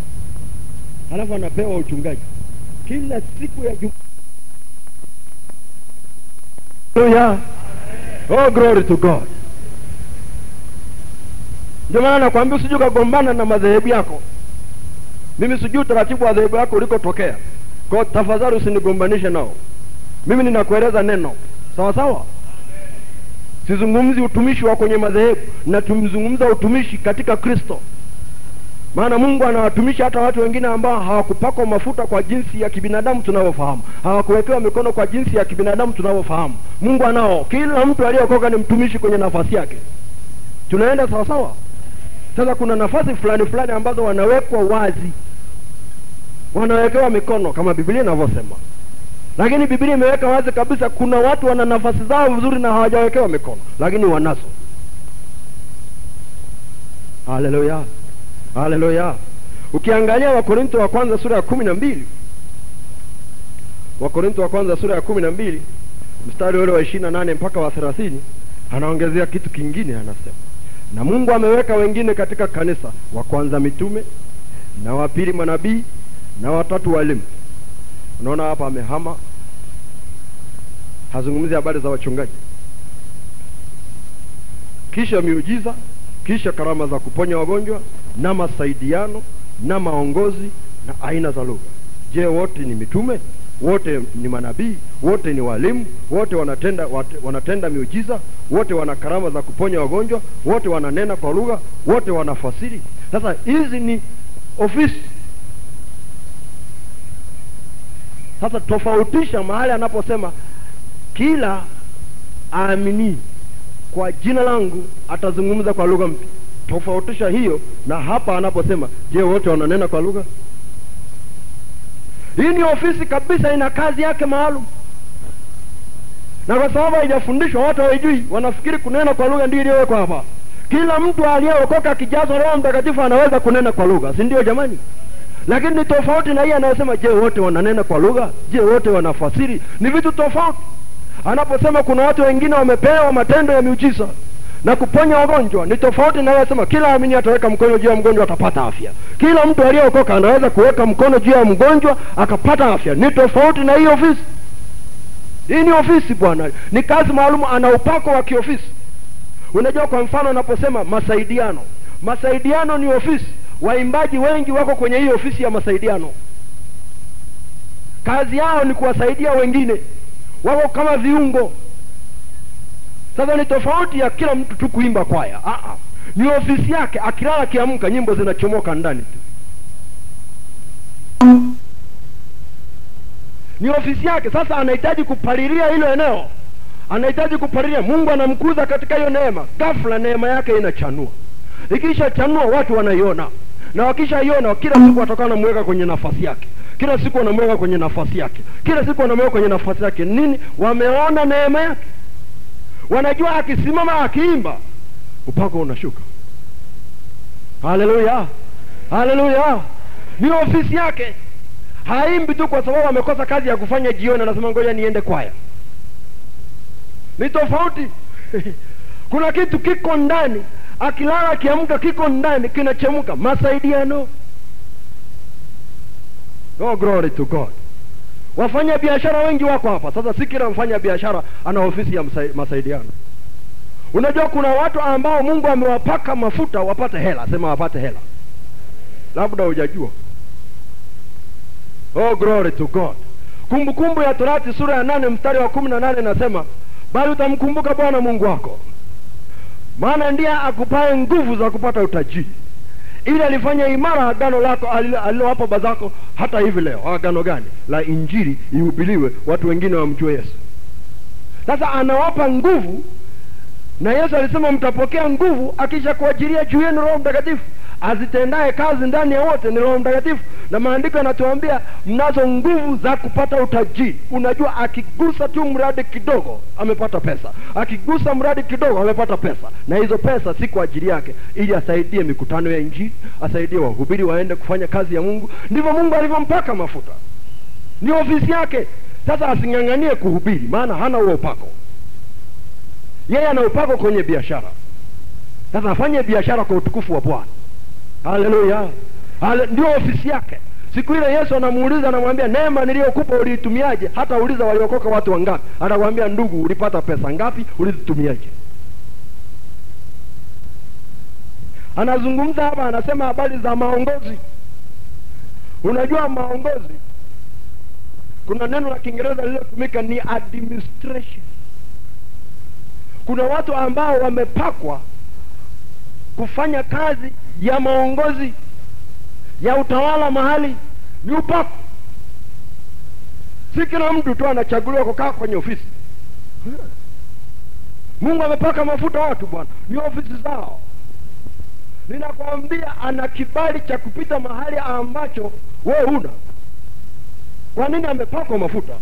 Halafu anapewa uchungaji. Kila siku ya juma oh glory to god ndio maana nakwambia usije ukagombana na madhehebu yako. Mimi sijui utaratibu wa dhehebu yako ulikotokea. Kwa tafadhali usinigombanishe nao. Mimi ninakueleza neno. Sawa sawa? Sizungumzi utumishi wa kwenye madhehebu. Na tumzungumza utumishi katika kristo. Maana mungu anawatumisha hata watu wengine ambao hawakupakwa mafuta kwa jinsi ya kibinadamu tunavyofahamu. Hawakuwekewa mikono kwa jinsi ya kibinadamu tunavyofahamu. Mungu anao. Kila mtu aliyeokoka ni mtumishi kwenye nafasi yake. Tunaenda sawasawa sawa sasa kuna nafasi fulani fulani ambazo wanawekwa wazi. Wanawekewa mikono kama biblia inavyosema. Lakini biblia imeweka wazi kabisa kuna watu wana nafasi zao vizuri na hawajawekewa mikono lakini wanazo. Haleluya haleluya ukiangalia wakorinto wa kwanza sura ya kumi na mbili. Wakorintho wa kwanza sura ya kumi na mbili mstari ule wa ishirini na nane mpaka wa thelathini anaongezea kitu kingine anasema na mungu ameweka wengine katika kanisa wa kwanza mitume na wa pili manabii na watatu walimu. Unaona hapa amehama. Hazungumzi habari za wachungaji. Kisha miujiza kisha karama za kuponya wagonjwa na masaidiano na maongozi na aina za lugha. Je wote ni mitume wote ni manabii wote ni walimu wote wanatenda wate, wanatenda miujiza wote wana karama za kuponya wagonjwa wote wananena kwa lugha wote wanafasiri. Sasa hizi ni ofisi. Sasa tofautisha mahali anaposema kila aamini kwa jina langu atazungumza kwa lugha mpya. Tofautisha hiyo na hapa anaposema je wote wananena kwa lugha hii ni ofisi kabisa ina kazi yake maalum. Na kwa sababu haijafundishwa watu hawaijui. Wanafikiri kunena kwa lugha ndio iliyowekwa hapa. Kila mtu aliyeokoka akijazwa roho mtakatifu anaweza kunena kwa lugha si ndio jamani? Lakini ni tofauti na hii anayosema je wote wananena kwa lugha? Je wote wanafasiri? Ni vitu tofauti. Anaposema kuna watu wengine wamepewa matendo ya miujiza na kuponya wagonjwa ni tofauti na kila amini ataweka mkono juu ya mgonjwa atapata afya. Kila mtu aliyeokoka anaweza kuweka mkono juu ya mgonjwa akapata afya. Ni tofauti na hii ofisi. Hii ni ofisi bwana. Ni kazi maalum ana upako wa kiofisi. Unajua kwa mfano anaposema masaidiano. Masaidiano ni ofisi. Waimbaji wengi wako kwenye hii ofisi ya masaidiano. Kazi yao ni kuwasaidia wengine. Wako kama viungo sasa ni tofauti ya kila mtu tu kuimba kwaya. Aa, ni ofisi yake akilala kiamka, nyimbo zinachomoka ndani tu. Ni ofisi yake. Sasa anahitaji kupalilia hilo eneo. Anahitaji kupalilia. Mungu anamkuza katika hiyo neema. Ghafla neema yake inachanua. Ikishachanua watu wanaiona. Na wakishaiona kila siku watakuwa wanamweka kwenye nafasi yake. Kila siku wanamweka kwenye nafasi yake. Kila siku wanamweka kwenye nafasi yake. Nini? Wameona neema yake wanajua akisimama akiimba upako unashuka. Haleluya! Haleluya! Ni ofisi yake. Haimbi tu kwa sababu amekosa kazi ya kufanya jioni anasema ngoja niende kwaya. Ni tofauti. Kuna kitu kiko ndani. Akilala akiamka kiko ndani kinachemka. Masaidiano. Oh glory to god wafanya biashara wengi wako hapa. Sasa si kila mfanya biashara ana ofisi ya masaidiano. Unajua kuna watu ambao mungu amewapaka mafuta wapate hela sema wapate hela. Labda hujajua. Oh glory to god. Kumbukumbu kumbu ya torati sura ya nane mstari wa kumi na nane nasema bali utamkumbuka bwana mungu wako maana ndiye akupaye nguvu za kupata utajiri ili alifanya imara agano lako alilowapa baba zako hata hivi leo. Agano gani? La injili ihubiriwe watu wengine wamjue yesu. Sasa anawapa nguvu na yesu alisema mtapokea nguvu akisha kuajiria juu yenu roho mtakatifu azitendaye kazi ndani ya wote ni roho mtakatifu. Na maandiko yanatuambia mnazo nguvu za kupata utajiri. Unajua akigusa tu mradi kidogo amepata pesa. Akigusa mradi kidogo amepata pesa. Na hizo pesa si kwa ajili yake ili asaidie mikutano ya injili asaidie wahubiri waende kufanya kazi ya mungu. Ndivyo mungu alivyompaka mafuta. Ni ofisi yake. Sasa asing'ang'anie kuhubiri maana hana huo upako. Yeye ana upako kwenye biashara. Sasa afanye biashara kwa utukufu wa bwana haleluya Hale, ndio ofisi yake. Siku ile yesu anamuuliza anamwambia neema niliyokupa uliitumiaje? Hata uliza waliokoka watu wangapi? Anakwambia ndugu ulipata pesa ngapi? Ulizitumiaje anazungumza hapa anasema habari za maongozi. Unajua maongozi kuna neno la kiingereza lililotumika ni administration. Kuna watu ambao wamepakwa kufanya kazi ya maongozi ya utawala mahali ni upako si kila mtu tu anachaguliwa kukaa kwenye ofisi. Mungu amepaka mafuta watu bwana ni ofisi zao. Ninakwambia ana kibali cha kupita mahali ambacho we una kwa nini amepakwa mafuta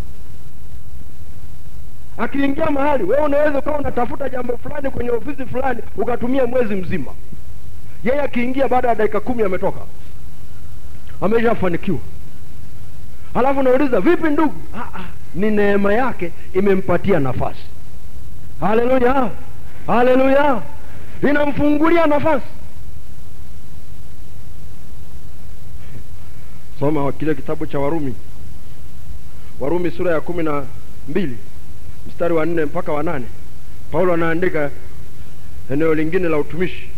akiingia mahali wewe unaweza ukawa unatafuta jambo fulani kwenye ofisi fulani ukatumia mwezi mzima. Yeye akiingia baada ya dakika kumi ametoka. Ameshafanikiwa. Halafu unauliza vipi ndugu? Ah, ah, ni neema yake imempatia nafasi. Haleluya haleluya. Inamfungulia nafasi. Soma kile kitabu cha warumi. Warumi sura ya kumi na mbili mstari wa nne mpaka wa nane. Paulo anaandika eneo lingine la utumishi.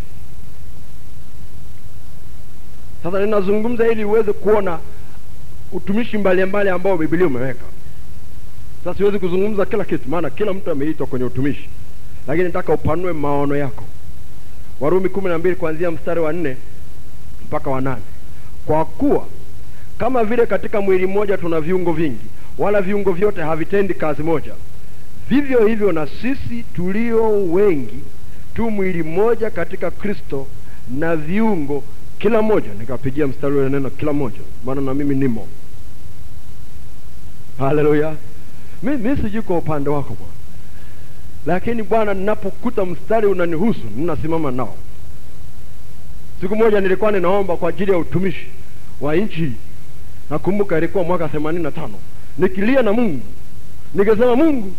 Sasa ninazungumza ili uweze kuona utumishi mbalimbali ambao Biblia umeweka. Sasa siwezi kuzungumza kila kitu maana kila mtu ameitwa kwenye utumishi. Lakini nataka upanue maono yako. Warumi kumi na mbili kuanzia mstari wa nne mpaka wa nane. Kwa kuwa kama vile katika mwili mmoja tuna viungo vingi wala viungo vyote havitendi kazi moja vivyo hivyo na sisi tulio wengi tu mwili mmoja katika kristo na viungo kila moja. Nikapigia mstari ule neno kila moja maana na mimi nimo. Haleluya. Mi, sijui kwa upande wako bwana. Lakini bwana ninapokuta mstari unanihusu ninasimama nao. Siku moja nilikuwa ninaomba kwa ajili ya utumishi wa nchi nakumbuka ilikuwa mwaka themanini na tano. Nikilia na mungu. Nikisema, mungu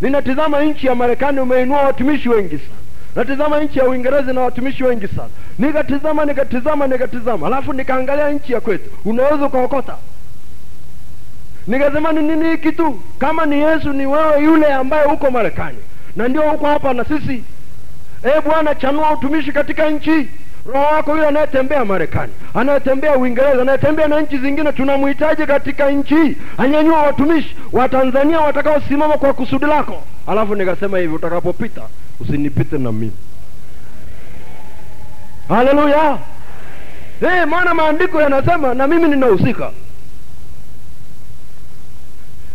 ninatizama nchi ya marekani umeinua watumishi wengi sana. Natizama nchi ya uingereza na watumishi wengi sana. Nikatizama nikatizama nikatizama. Alafu nikaangalia nchi ya kwetu. Unaweza ukaokota? Nikasema ni nini hiki tu? Kama ni yesu ni wewe yule ambaye uko marekani. Na ndio uko hapa na sisi. E bwana chanua utumishi katika nchi roho wako yule anayetembea marekani anayetembea uingereza anayetembea na nchi zingine tunamhitaji katika nchi anyanyua watumishi wa tanzania watakaosimama kwa kusudi lako. Alafu nikasema hivi utakapopita usinipite na mimi. Haleluya! Hey, maana maandiko yanasema na mimi ninahusika.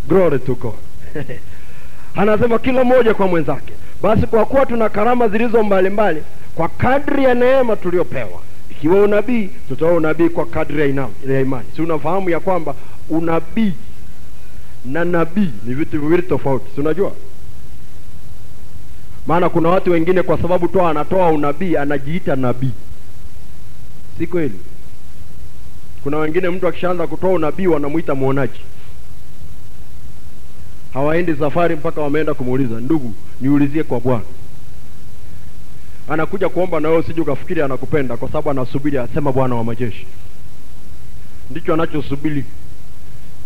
Glory to god. Anasema kila mmoja kwa mwenzake. Basi kwa kuwa tuna karama zilizo mbalimbali kwa kadri ya neema tuliyopewa. ikiwa unabii tutoa unabii kwa kadri ya, ina, ya imani. Si unafahamu ya kwamba unabii na nabii ni vitu viwili tofauti si unajua? Maana kuna watu wengine kwa sababu tu anatoa unabii anajiita nabii. Si kweli? Kuna wengine mtu akishaanza kutoa unabii wanamwita mwonaji. Hawaendi safari mpaka wameenda kumuuliza ndugu niulizie kwa bwana anakuja kuomba na wewe usije ukafikiri anakupenda kwa sababu anasubiri asema bwana wa majeshi. Ndicho anachosubiri.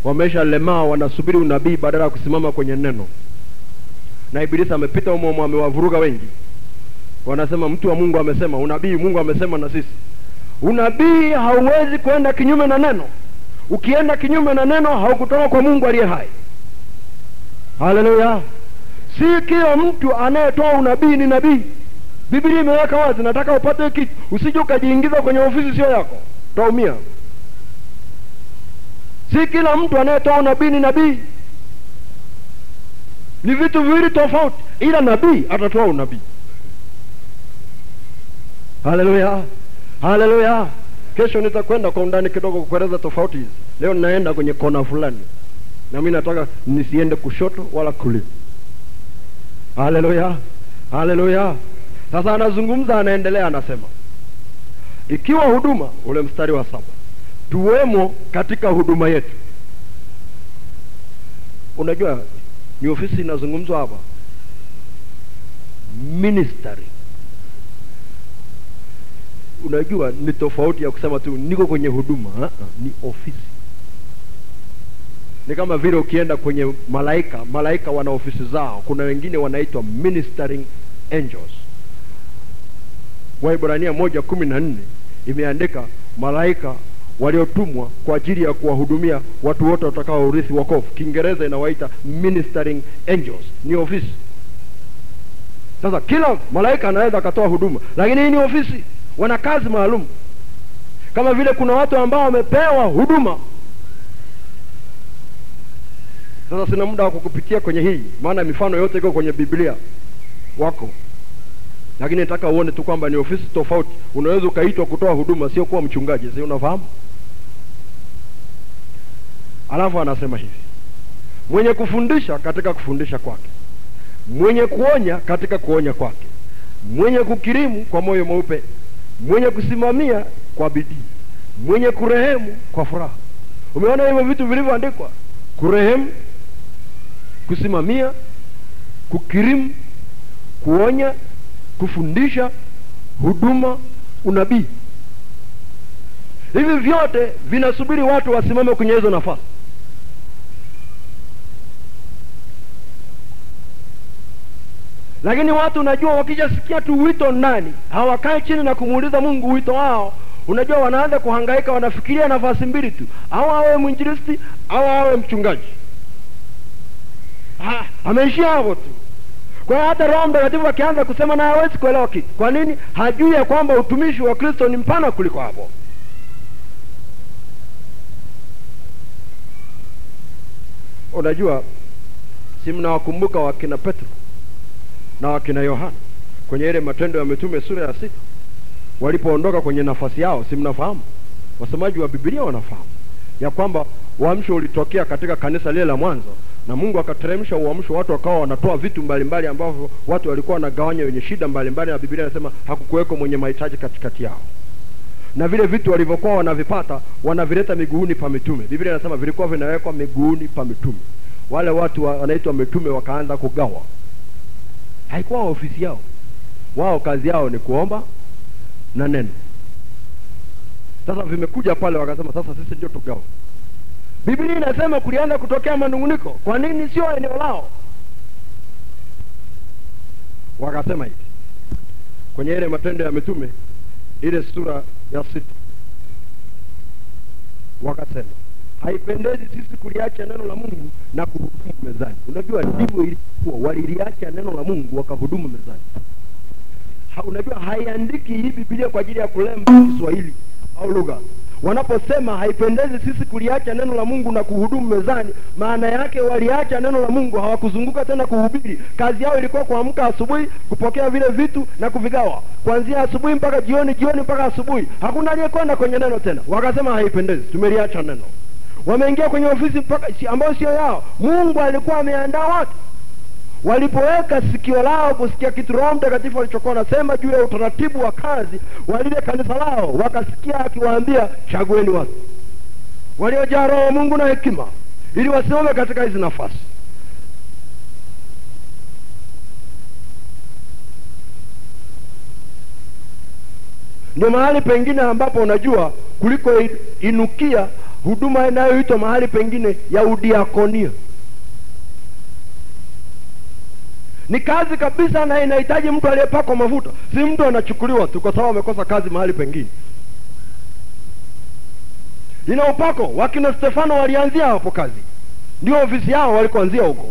Wamesha lemaa wanasubiri unabii badala ya kusimama kwenye neno. Na ibilisi amepita umomo amewavuruga wengi. Wanasema mtu wa mungu amesema unabii mungu amesema na sisi. Unabii hauwezi kwenda kinyume na neno. Ukienda kinyume na neno haukutoka kwa mungu aliye hai. Haleluya! Si kila mtu anayetoa unabii ni nabii biblia imeweka wazi nataka upate kitu. Usije ukajiingiza kwenye ofisi sio yako. Taumia. Si kila mtu anayetoa unabii ni nabii. Ni vitu viwili tofauti. Ila nabii atatoa unabii. Haleluya. Haleluya. Kesho nitakwenda kwa undani kidogo kukueleza tofauti hizi. Leo ninaenda kwenye kona fulani. Na mi nataka nisiende kushoto wala kulia. Haleluya. Haleluya sasa anazungumza anaendelea anasema ikiwa huduma ule mstari wa saba tuwemo katika huduma yetu. Unajua ni ofisi inazungumzwa hapa ministry. Unajua ni tofauti ya kusema tu niko kwenye huduma. Ha -ha, ni ofisi. Ni kama vile ukienda kwenye malaika malaika wana ofisi zao. Kuna wengine wanaitwa ministering angels waibrania moja kumi na nne imeandika malaika waliotumwa kwa ajili ya kuwahudumia watu wote watakao urithi wokovu. Kiingereza inawaita ministering angels ni ofisi. Sasa kila malaika anaweza akatoa huduma lakini hii ni ofisi. Wana kazi maalum. Kama vile kuna watu ambao wamepewa huduma. Sasa sina muda wa kukupitia kwenye hii maana mifano yote iko kwenye biblia. Wako lakini nataka uone tu kwamba ni ofisi tofauti. Unaweza ukaitwa kutoa huduma sio kuwa mchungaji si unafahamu? Alafu anasema hivi. Mwenye kufundisha katika kufundisha kwake. Mwenye kuonya katika kuonya kwake. Mwenye kukirimu kwa moyo mweupe. Mwenye kusimamia kwa bidii. Mwenye kurehemu kwa furaha. Umeona hivyo vitu vilivyoandikwa? Kurehemu kusimamia kukirimu kuonya kufundisha huduma unabii. Hivi vyote vinasubiri watu wasimame kwenye hizo nafasi. Lakini watu unajua wakishasikia tu wito ndani hawakae chini na kumuuliza mungu wito wao. Unajua wanaanza kuhangaika wanafikiria nafasi mbili tu au awe mwinjilisti au awe mchungaji. Ha, ameishia hapo tu kwa hiyo hata roho mtakatifu akianza kusema naye hawezi kuelewa kitu kwa nini? Hajui ya kwamba utumishi wa kristo ni mpana kuliko hapo. Unajua si mnawakumbuka wakina petro na wakina yohana? Kwenye ile matendo ya mitume sura ya sita walipoondoka kwenye nafasi yao si mnafahamu? Wasomaji wa Biblia wanafahamu ya kwamba uamsho ulitokea katika kanisa lile la mwanzo na mungu akateremsha uamsho watu wakawa wanatoa vitu mbalimbali ambavyo watu walikuwa wanagawanya wenye shida mbalimbali na Biblia inasema hakukuweko mwenye mahitaji katikati yao. Na vile vitu walivyokuwa wanavipata wanavileta miguuni pa mitume. Biblia inasema vilikuwa vinawekwa miguuni pa mitume. Wale watu wa- wanaitwa mitume wakaanza kugawa. Haikuwa ofisi yao. Wao kazi yao ni kuomba na neno. Sasa vimekuja pale wakasema sasa sisi ndio tugawa biblia inasema kulianza kutokea manunguniko. Kwa nini sio eneo lao? Wakasema hivi. Kwenye ile matendo ya mitume ile sura ya sita. Wakasema haipendezi sisi kuliacha neno la mungu na kuhudumu mezani. Unajua ndivyo ilikuwa waliliacha neno la mungu wakahudumu mezani. Ha, unajua haiandiki hii bibilia kwa ajili ya kulemba kiswahili au lugha wanaposema haipendezi sisi kuliacha neno la mungu na kuhudumu mezani maana yake waliacha neno la mungu hawakuzunguka tena kuhubiri. Kazi yao ilikuwa kuamka asubuhi kupokea vile vitu na kuvigawa. Kuanzia asubuhi mpaka jioni jioni mpaka asubuhi. Hakuna aliyekwenda kwenye neno tena. Wakasema haipendezi tumeliacha neno. Wameingia kwenye ofisi mpaka ambayo sio yao. Mungu alikuwa ameandaa watu walipoweka sikio lao kusikia kitu roho mtakatifu alichokuwa anasema juu ya utaratibu wa kazi wa lile kanisa lao wakasikia akiwaambia chagueni watu waliojaa roho mungu na hekima ili wasimame katika hizi nafasi. Ndio mahali pengine ambapo unajua kuliko inukia huduma inayoitwa mahali pengine ya udiakonia ni kazi kabisa na inahitaji mtu aliyepakwa mafuta. Si mtu anachukuliwa tu kwa sababu amekosa kazi mahali pengine. Ina upako. Wakina stefano walianzia hapo kazi. Ndio ofisi yao walikoanzia huko.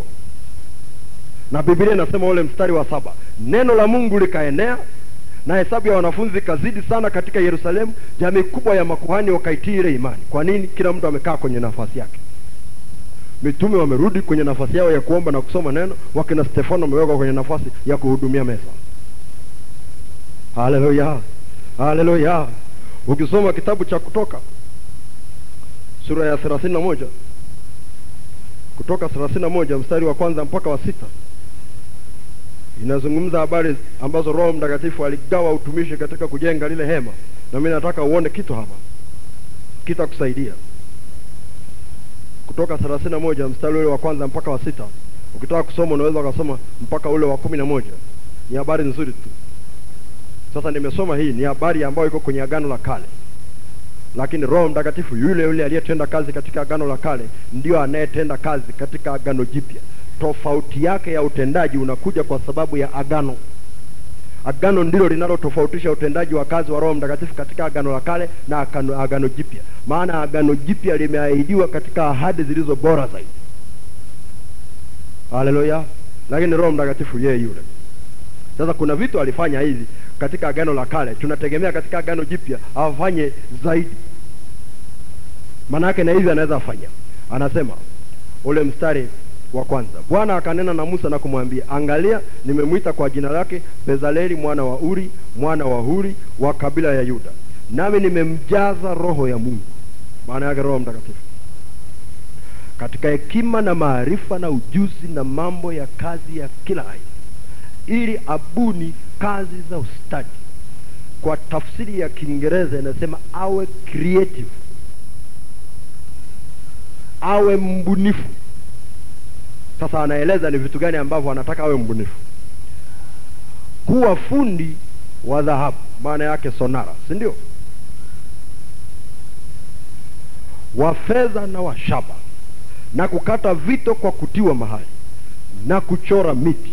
Na biblia inasema ule mstari wa saba neno la mungu likaenea na hesabu ya wanafunzi ikazidi sana katika yerusalemu. Jamii kubwa ya makuhani wakaitii ile imani. Kwa nini? Kila mtu amekaa kwenye nafasi yake mitume wamerudi kwenye nafasi yao ya kuomba na kusoma neno wakina stefano wamewekwa kwenye nafasi ya kuhudumia meza haleluya! Haleluya! Ukisoma kitabu cha kutoka sura ya thelathini na moja kutoka thelathini na moja mstari wa kwanza mpaka wa sita inazungumza habari ambazo roho mtakatifu aligawa utumishi katika kujenga lile hema. Na mi nataka uone kitu hapa kitakusaidia kutoka thelathini na moja mstari ule wa kwanza mpaka wa sita. Ukitaka kusoma unaweza ukasoma mpaka ule wa kumi na moja. Ni habari nzuri tu. Sasa nimesoma hii ni habari ambayo iko kwenye agano la kale. Lakini roho mtakatifu yule yule aliyetenda kazi katika agano la kale ndio anayetenda kazi katika agano jipya. Tofauti yake ya utendaji unakuja kwa sababu ya agano agano ndilo linalotofautisha utendaji wa kazi wa roho mtakatifu katika agano la kale na agano, agano jipya. Maana agano jipya limeahidiwa katika ahadi zilizo bora zaidi. Haleluya. Lakini roho mtakatifu yeye yule. Sasa kuna vitu alifanya hivi katika agano la kale. Tunategemea katika agano jipya afanye zaidi. Maana yake na hivi anaweza afanya. Anasema ule mstari wa kwanza. Bwana akanena na musa na kumwambia angalia nimemwita kwa jina lake bezaleli mwana wa uri mwana wa huri wa kabila ya yuda. Nami nimemjaza roho ya mungu. Maana yake roho mtakatifu. Katika hekima na maarifa na ujuzi na mambo ya kazi ya kila aina ili abuni kazi za ustadi. Kwa tafsiri ya kiingereza inasema awe creative awe mbunifu sasa anaeleza ni vitu gani ambavyo anataka awe mbunifu. Kuwa fundi wa dhahabu maana yake sonara si ndio? Wa fedha na wa shaba na kukata vito kwa kutiwa mahali na kuchora miti.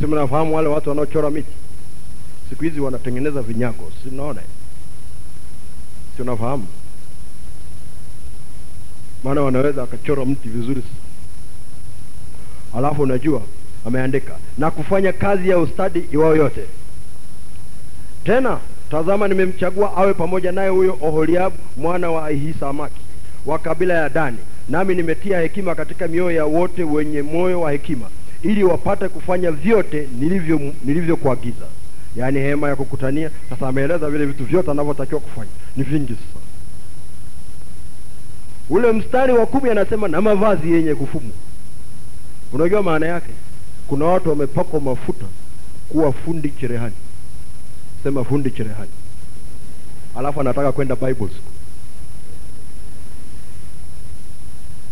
Si mnafahamu wale watu wanaochora miti? Siku hizi wanatengeneza vinyago si mnaona si maana wanaweza akachora mti vizuri. Alafu unajua ameandika na kufanya kazi ya ustadi iwao yote. Tena tazama nimemchagua awe pamoja naye huyo oholiabu mwana wa ahisamaki wa kabila ya dani. Nami nimetia hekima katika mioyo ya wote wenye moyo wa hekima ili wapate kufanya vyote nilivyo nilivyokuagiza. Yaani hema ya kukutania. Sasa ameeleza vile vitu vyote anavyotakiwa kufanya. Ni vingi sasa ule mstari wa kumi anasema na mavazi yenye kufumwa. Unajua maana yake? Kuna watu wamepakwa mafuta kuwa fundi cherehani. Sema fundi cherehani. Alafu anataka kwenda bible school.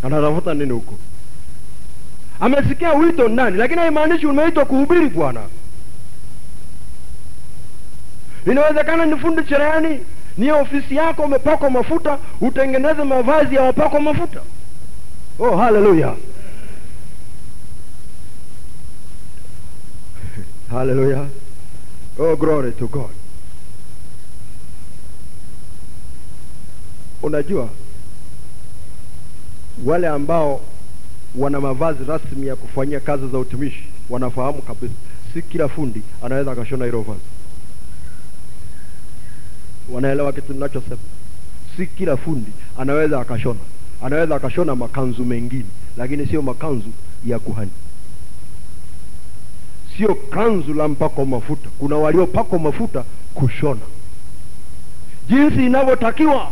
Anatafuta nini huko? Amesikia wito ndani lakini haimaanishi umeitwa kuhubiri bwana. Inawezekana ni fundi cherehani ni ofisi yako umepakwa mafuta utengeneze mavazi ya wapakwa mafuta. Oh haleluya. Haleluya. Oh glory to god. Unajua wale ambao wana mavazi rasmi ya kufanyia kazi za utumishi wanafahamu kabisa. Si kila fundi anaweza akashona hilo vazi wanaelewa kitu ninachosema? Si kila fundi anaweza akashona. Anaweza akashona makanzu mengine lakini sio makanzu ya kuhani. Sio kanzu la mpako mafuta. Kuna waliopakwa mafuta kushona. Jinsi inavyotakiwa.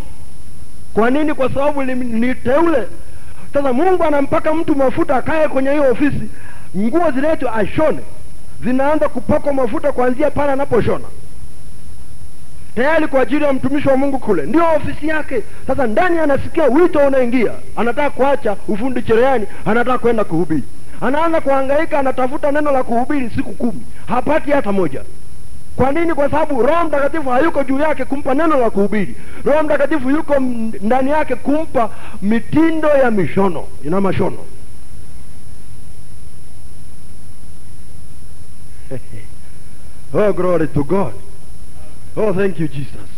Kwa nini? Kwa sababu ni ni teule. Sasa mungu anampaka mtu mafuta akae kwenye hiyo ofisi. Nguo ziletwe ashone. Zinaanza kupakwa mafuta kuanzia pale anaposhona tayari kwa ajili ya mtumishi wa mungu kule. Ndio ofisi yake. Sasa ndani anasikia wito unaingia. Anataka kuacha ufundi cherehani. Anataka kwenda kuhubiri. Anaanza kuhangaika anatafuta neno la kuhubiri siku kumi. Hapati hata moja. Kwa nini? Kwa sababu roho mtakatifu hayuko juu yake kumpa neno la kuhubiri. Roho mtakatifu yuko ndani yake kumpa mitindo ya mishono. Ina mashono. Oh glory to god oh thank you jesus.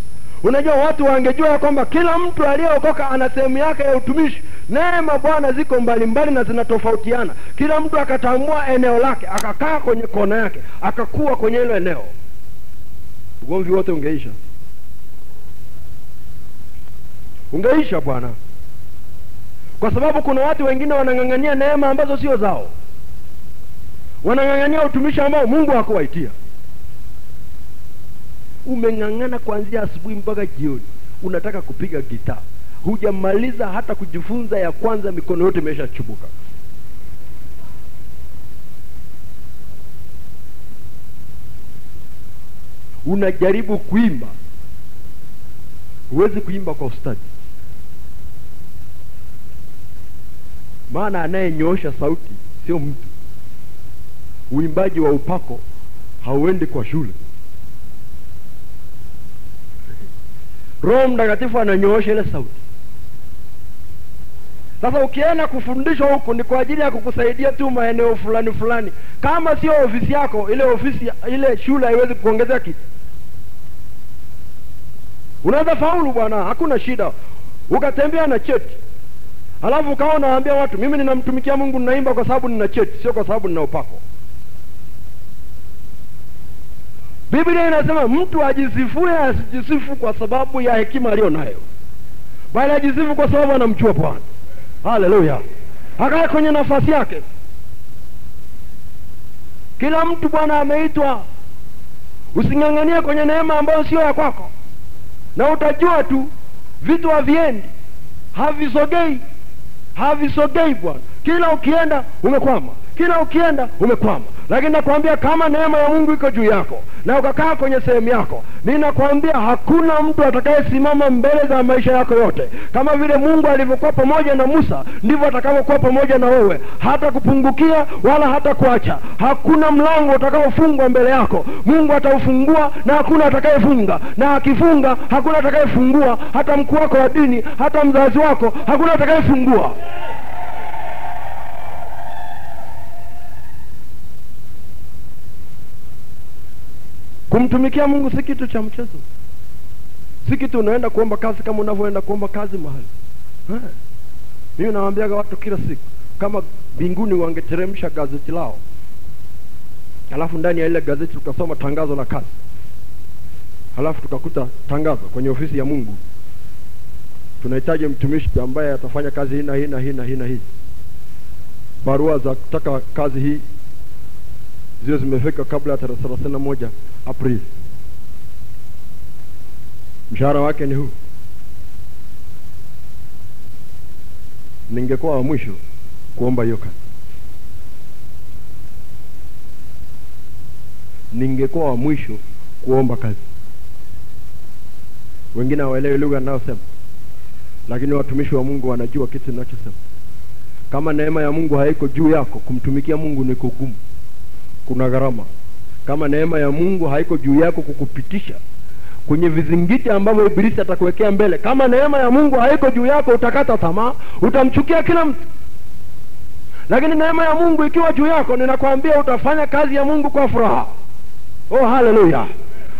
Unajua watu wangejua ya kwamba kila mtu aliyeokoka ana sehemu yake ya utumishi. Neema bwana ziko mbalimbali na zinatofautiana. Kila mtu akatambua eneo lake akakaa kwenye kona yake akakuwa kwenye hilo eneo. Ugomvi wote ungeisha. Ungeisha bwana. Kwa sababu kuna watu wengine wanang'ang'ania neema ambazo sio zao. Wanang'ang'ania utumishi ambao mungu hakuwaitia umeng'ang'ana kuanzia asubuhi mpaka jioni. Unataka kupiga gitaa. Hujamaliza hata kujifunza ya kwanza mikono yote imeshachubuka. Unajaribu kuimba. Huwezi kuimba kwa ustadi. Maana anayenyoosha sauti sio mtu. Uimbaji wa upako hauendi kwa shule roho mtakatifu ananyoosha ile sauti. Sasa ukienda kufundishwa huku ni kwa ajili ya kukusaidia tu maeneo fulani fulani. Kama sio ofisi yako ile ofisi ile shule haiwezi kuongezea kitu. Unaweza faulu bwana hakuna shida. Ukatembea na cheti. Alafu ukawa unawambia watu mimi ninamtumikia mungu ninaimba kwa sababu nina cheti sio kwa sababu nina upako biblia inasema mtu ajisifue asijisifu kwa sababu ya hekima aliyo nayo bali ajisifu kwa sababu anamjua bwana. Haleluya! Akae kwenye nafasi yake. Kila mtu bwana ameitwa using'ang'anie kwenye neema ambayo sio ya kwako na utajua tu vitu haviendi havisogei havisogei bwana. Kila ukienda umekwama kila ukienda umekwama. Lakini nakwambia kama neema ya mungu iko juu yako na ukakaa kwenye sehemu yako ninakwambia hakuna mtu atakayesimama mbele za maisha yako yote. Kama vile mungu alivyokuwa pamoja na musa ndivyo atakavyokuwa pamoja na wewe. Hata kupungukia wala hata kuacha. Hakuna mlango utakaofungwa mbele yako. Mungu ataufungua na hakuna atakayefunga. Na akifunga hakuna atakayefungua. Hata mkuu wako wa dini hata mzazi wako hakuna atakayefungua kumtumikia mungu si kitu cha mchezo. Si kitu unaenda kuomba kazi kama unavyoenda kuomba kazi mahali. Mimi nawambiaga watu kila siku kama mbinguni wangeteremsha gazeti lao alafu ndani ya ile gazeti tukasoma tangazo la kazi halafu tukakuta tangazo kwenye ofisi ya mungu. Tunahitaji mtumishi ambaye atafanya kazi hii na hii na hii na hii na hii. Barua za kutaka kazi hii ziwe zimefika kabla ya tarehe thelathini na moja aprili mshahara wake ni huu. Ningekuwa wa mwisho kuomba hiyo kazi. Ningekuwa wa mwisho kuomba kazi. Wengine hawaelewi lugha ninayosema lakini watumishi wa mungu wanajua kitu ninachosema. Kama neema ya mungu haiko juu yako kumtumikia mungu ni kugumu. Kuna gharama kama neema ya mungu haiko juu yako kukupitisha kwenye vizingiti ambavyo ibilisi atakuwekea mbele kama neema ya mungu haiko juu yako utakata tamaa utamchukia kila mtu. Lakini neema ya mungu ikiwa juu yako ninakwambia utafanya kazi ya mungu kwa furaha. Oh haleluya.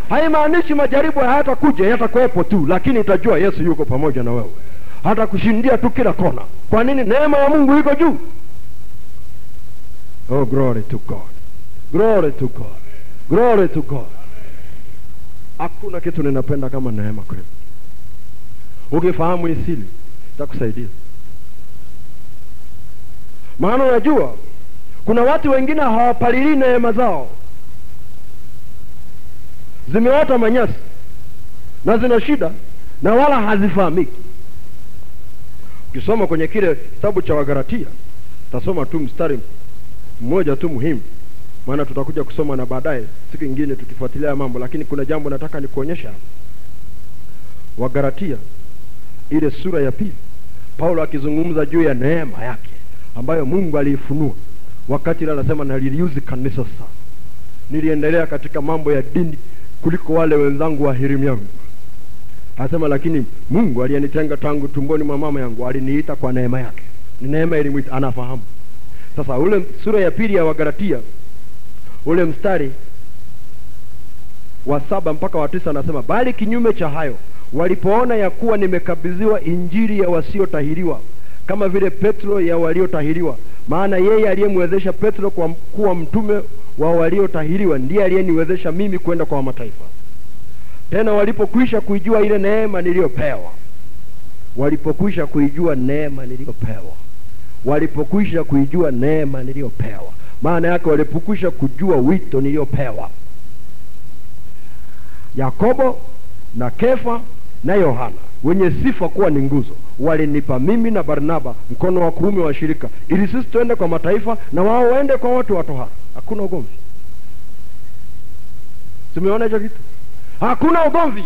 Haimaanishi majaribu hayatakuja yatakuwepo tu lakini utajua yesu yuko pamoja na wewe. Hata kushindia tu kila kona. Kwa nini? Neema ya mungu iko juu. Oh glory to god. Glory to god glory to god. Hakuna kitu ninapenda kama neema kweli ukifahamu hii siri itakusaidia. Maana unajua kuna watu wengine hawapalilii neema zao. Zimeota manyasi na zina shida na wala hazifahamiki. Ukisoma kwenye kile kitabu cha wagaratia tasoma tu mstari mmoja tu muhimu maana tutakuja kusoma na baadaye siku ingine tukifuatilia mambo lakini kuna jambo nataka nikuonyesha wagaratia ile sura ya pili paulo akizungumza juu ya neema yake ambayo mungu aliifunua. Wakati ile anasema naliliuzi kanisa sana niliendelea katika mambo ya dini kuliko wale wenzangu wa hirimu yangu anasema lakini mungu aliyenitenga tangu tumboni mwa mama yangu aliniita kwa neema yake. Ni neema ilimwita anafahamu. Sasa ule sura ya pili ya wagaratia ule mstari wa saba mpaka wa tisa anasema bali kinyume cha hayo walipoona ya kuwa nimekabidhiwa injili ya wasiotahiriwa kama vile petro ya waliotahiriwa maana yeye aliyemwezesha petro kwa kuwa mtume wa waliotahiriwa ndiye aliyeniwezesha mimi kwenda kwa mataifa. Tena walipokwisha kuijua ile neema niliyopewa walipokwisha kuijua neema niliyopewa walipokwisha kuijua neema niliyopewa maana yake walipukusha kujua wito niliyopewa. Yakobo na kefa na yohana wenye sifa kuwa ni nguzo walinipa mimi na barnaba mkono wa kuume wa shirika ili sisi tuende kwa mataifa na wao waende kwa watu wa tohara. Hakuna ugomvi. Tumeona hicho kitu? Hakuna ugomvi.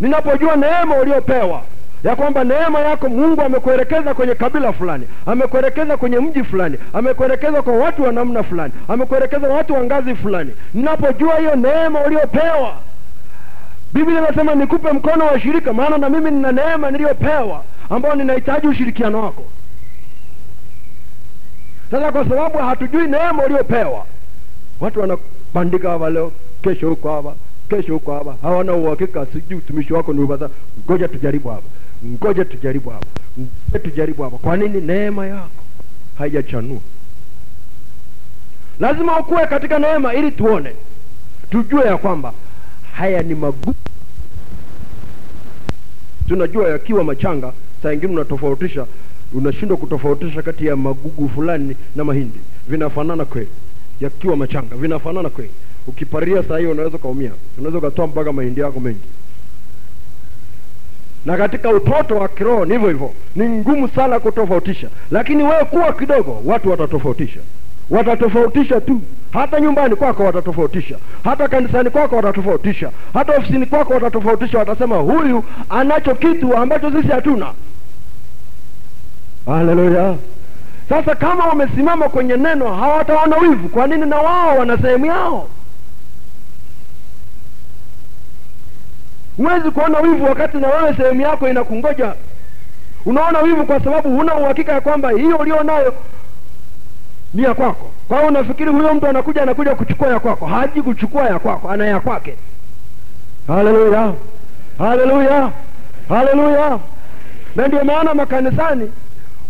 Ninapojua neema uliopewa ya kwamba neema yako mungu amekuelekeza kwenye kabila fulani amekuelekeza kwenye mji fulani amekuelekeza kwa watu wa namna fulani amekuelekeza watu wa ngazi fulani. Ninapojua hiyo neema uliopewa biblia inasema nikupe mkono wa shirika maana na mimi nina neema niliyopewa ambayo ninahitaji ushirikiano wako. Sasa kwa sababu hatujui neema uliopewa watu wanabandika hapa leo kesho huko hapa kesho huko hapa hawana uhakika sijui utumishi wako ni ngoja tujaribu hapa ngoja tujaribu hapa. Ngoja tujaribu hapa. Kwa nini neema yako haijachanua? Lazima ukuwe katika neema ili tuone. Tujue ya kwamba haya ni magumu. Tunajua yakiwa machanga saa ingine unatofautisha unashindwa kutofautisha kati ya magugu fulani na mahindi. Vinafanana kweli? Yakiwa machanga vinafanana kweli? Ukiparia saa hiyo unaweza ukaumia. Unaweza ukatoa mpaka mahindi yako mengi na katika utoto wa kiroho ni hivyo hivyo. Ni ngumu sana kutofautisha. Lakini wewe kuwa kidogo watu watatofautisha. Watatofautisha tu. Hata nyumbani kwako watatofautisha. Hata kanisani kwako watatofautisha. Hata ofisini kwako watatofautisha. Watasema huyu anacho kitu ambacho sisi hatuna. Haleluya. Sasa kama wamesimama kwenye neno hawataona wivu. Kwa nini? Na wao wana sehemu yao huwezi kuona wivu wakati na wewe sehemu yako inakungoja. Unaona wivu kwa sababu huna uhakika ya kwamba hiyo ulio nayo ni ya kwako. Kwa hiyo unafikiri huyo mtu anakuja anakuja kuchukua ya kwako. Haji kuchukua ya kwako ana ya kwake. Haleluya. Haleluya. Haleluya. Na ndio maana makanisani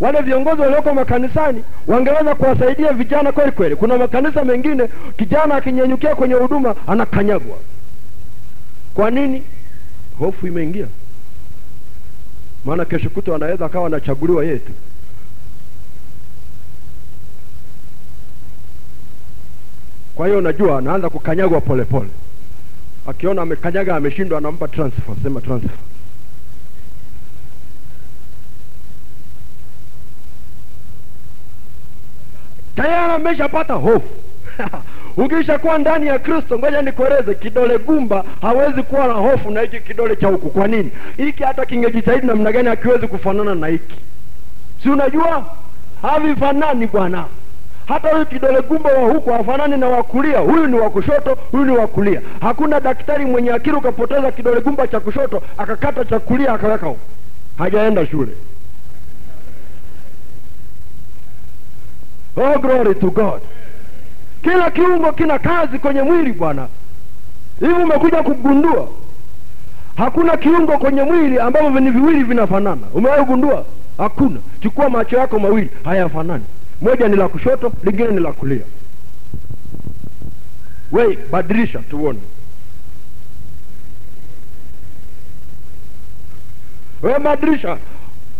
wale viongozi walioko makanisani wangeweza kuwasaidia vijana kweli kweli. Kuna makanisa mengine kijana akinyenyukia kwenye huduma anakanyagwa. Kwa nini hofu imeingia. Maana kesho kutwa anaweza akawa anachaguliwa yetu. kwa hiyo unajua anaanza kukanyagwa polepole. Akiona amekanyaga ameshindwa anampa transfer sema transfer. Tayari ameshapata hofu ukishakuwa ndani ya kristo ngoja nikueleze kidole gumba hawezi kuwa na hofu na hiki kidole cha huku. Kwa nini? Hiki hata kingejitahidi namna gani akiwezi kufanana na hiki. Si unajua? Havifanani bwana. Hata huyu kidole gumba wa huku hafanani na wakulia huyu ni wa kushoto huyu ni wa kulia. Hakuna daktari mwenye akili ukapoteza kidole gumba cha kushoto akakata cha kulia akaweka huku. Hajaenda shule. Oh glory to god kila kiungo kina kazi kwenye mwili bwana. Hivi umekuja kugundua? Hakuna kiungo kwenye mwili ambavyo ni viwili vinafanana. Umewahi kugundua? Hakuna. Chukua macho yako mawili hayafanani. Moja ni la kushoto lingine ni la kulia. Wei badilisha tuone. We badilisha.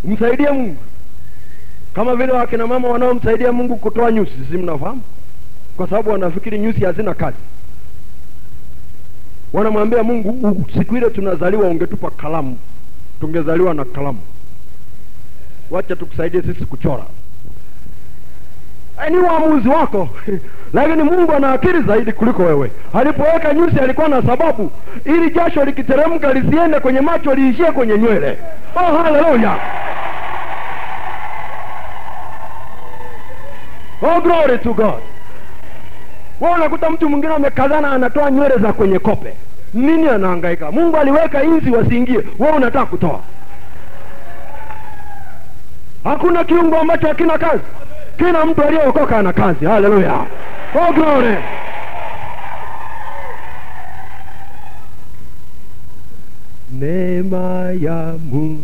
Msaidie mungu. Kama vile wakina mama wanaomsaidia mungu kutoa nyusi si mnafahamu kwa sababu wanafikiri nyusi hazina kazi. Wanamwambia mungu siku ile tunazaliwa ungetupa kalamu. Tungezaliwa na kalamu. Wacha tukusaidie sisi kuchora. Eh, ni uamuzi wako. Lakini mungu ana akili zaidi kuliko wewe. Alipoweka nyusi alikuwa na sababu. Ili jasho likiteremka lisiende kwenye macho liishie kwenye nywele. Oh haleluya oh glory to god wewe unakuta mtu mwingine amekazana anatoa nywele za kwenye kope. Nini anahangaika? Mungu aliweka inzi wasiingie. We unataka kutoa? Hakuna kiungo ambacho hakina kazi. Kila mtu aliyeokoka ana kazi. Haleluya. Oh glory. Neema ya mungu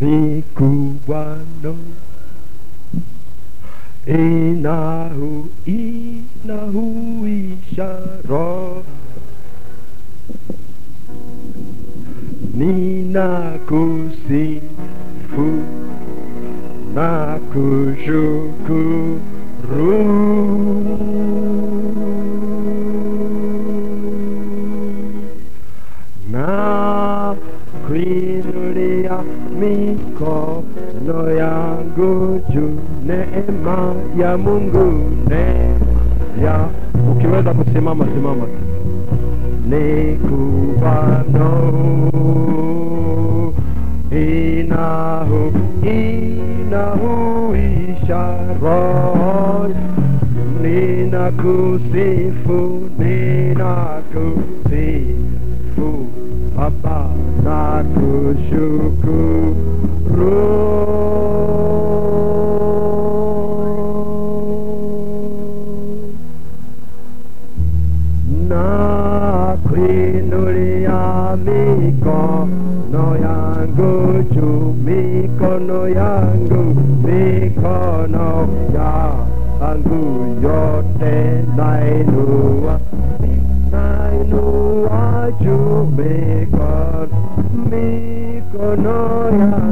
ni kubwa mno inahu inahuisha roho ninakusifu na kushukuru na kuinulia mikono yangu juu neema ya Mungu, neema ukiweza kusimama simama. Tu, ni kubano. Inahu inahu isharoi ninakusifu ninakusifu. Baba nakushukuru. Kuinulia mikono yangu juu, mikono yangu, mikono yangu yote nainua, nainua juu mikono, mikono yangu. nainua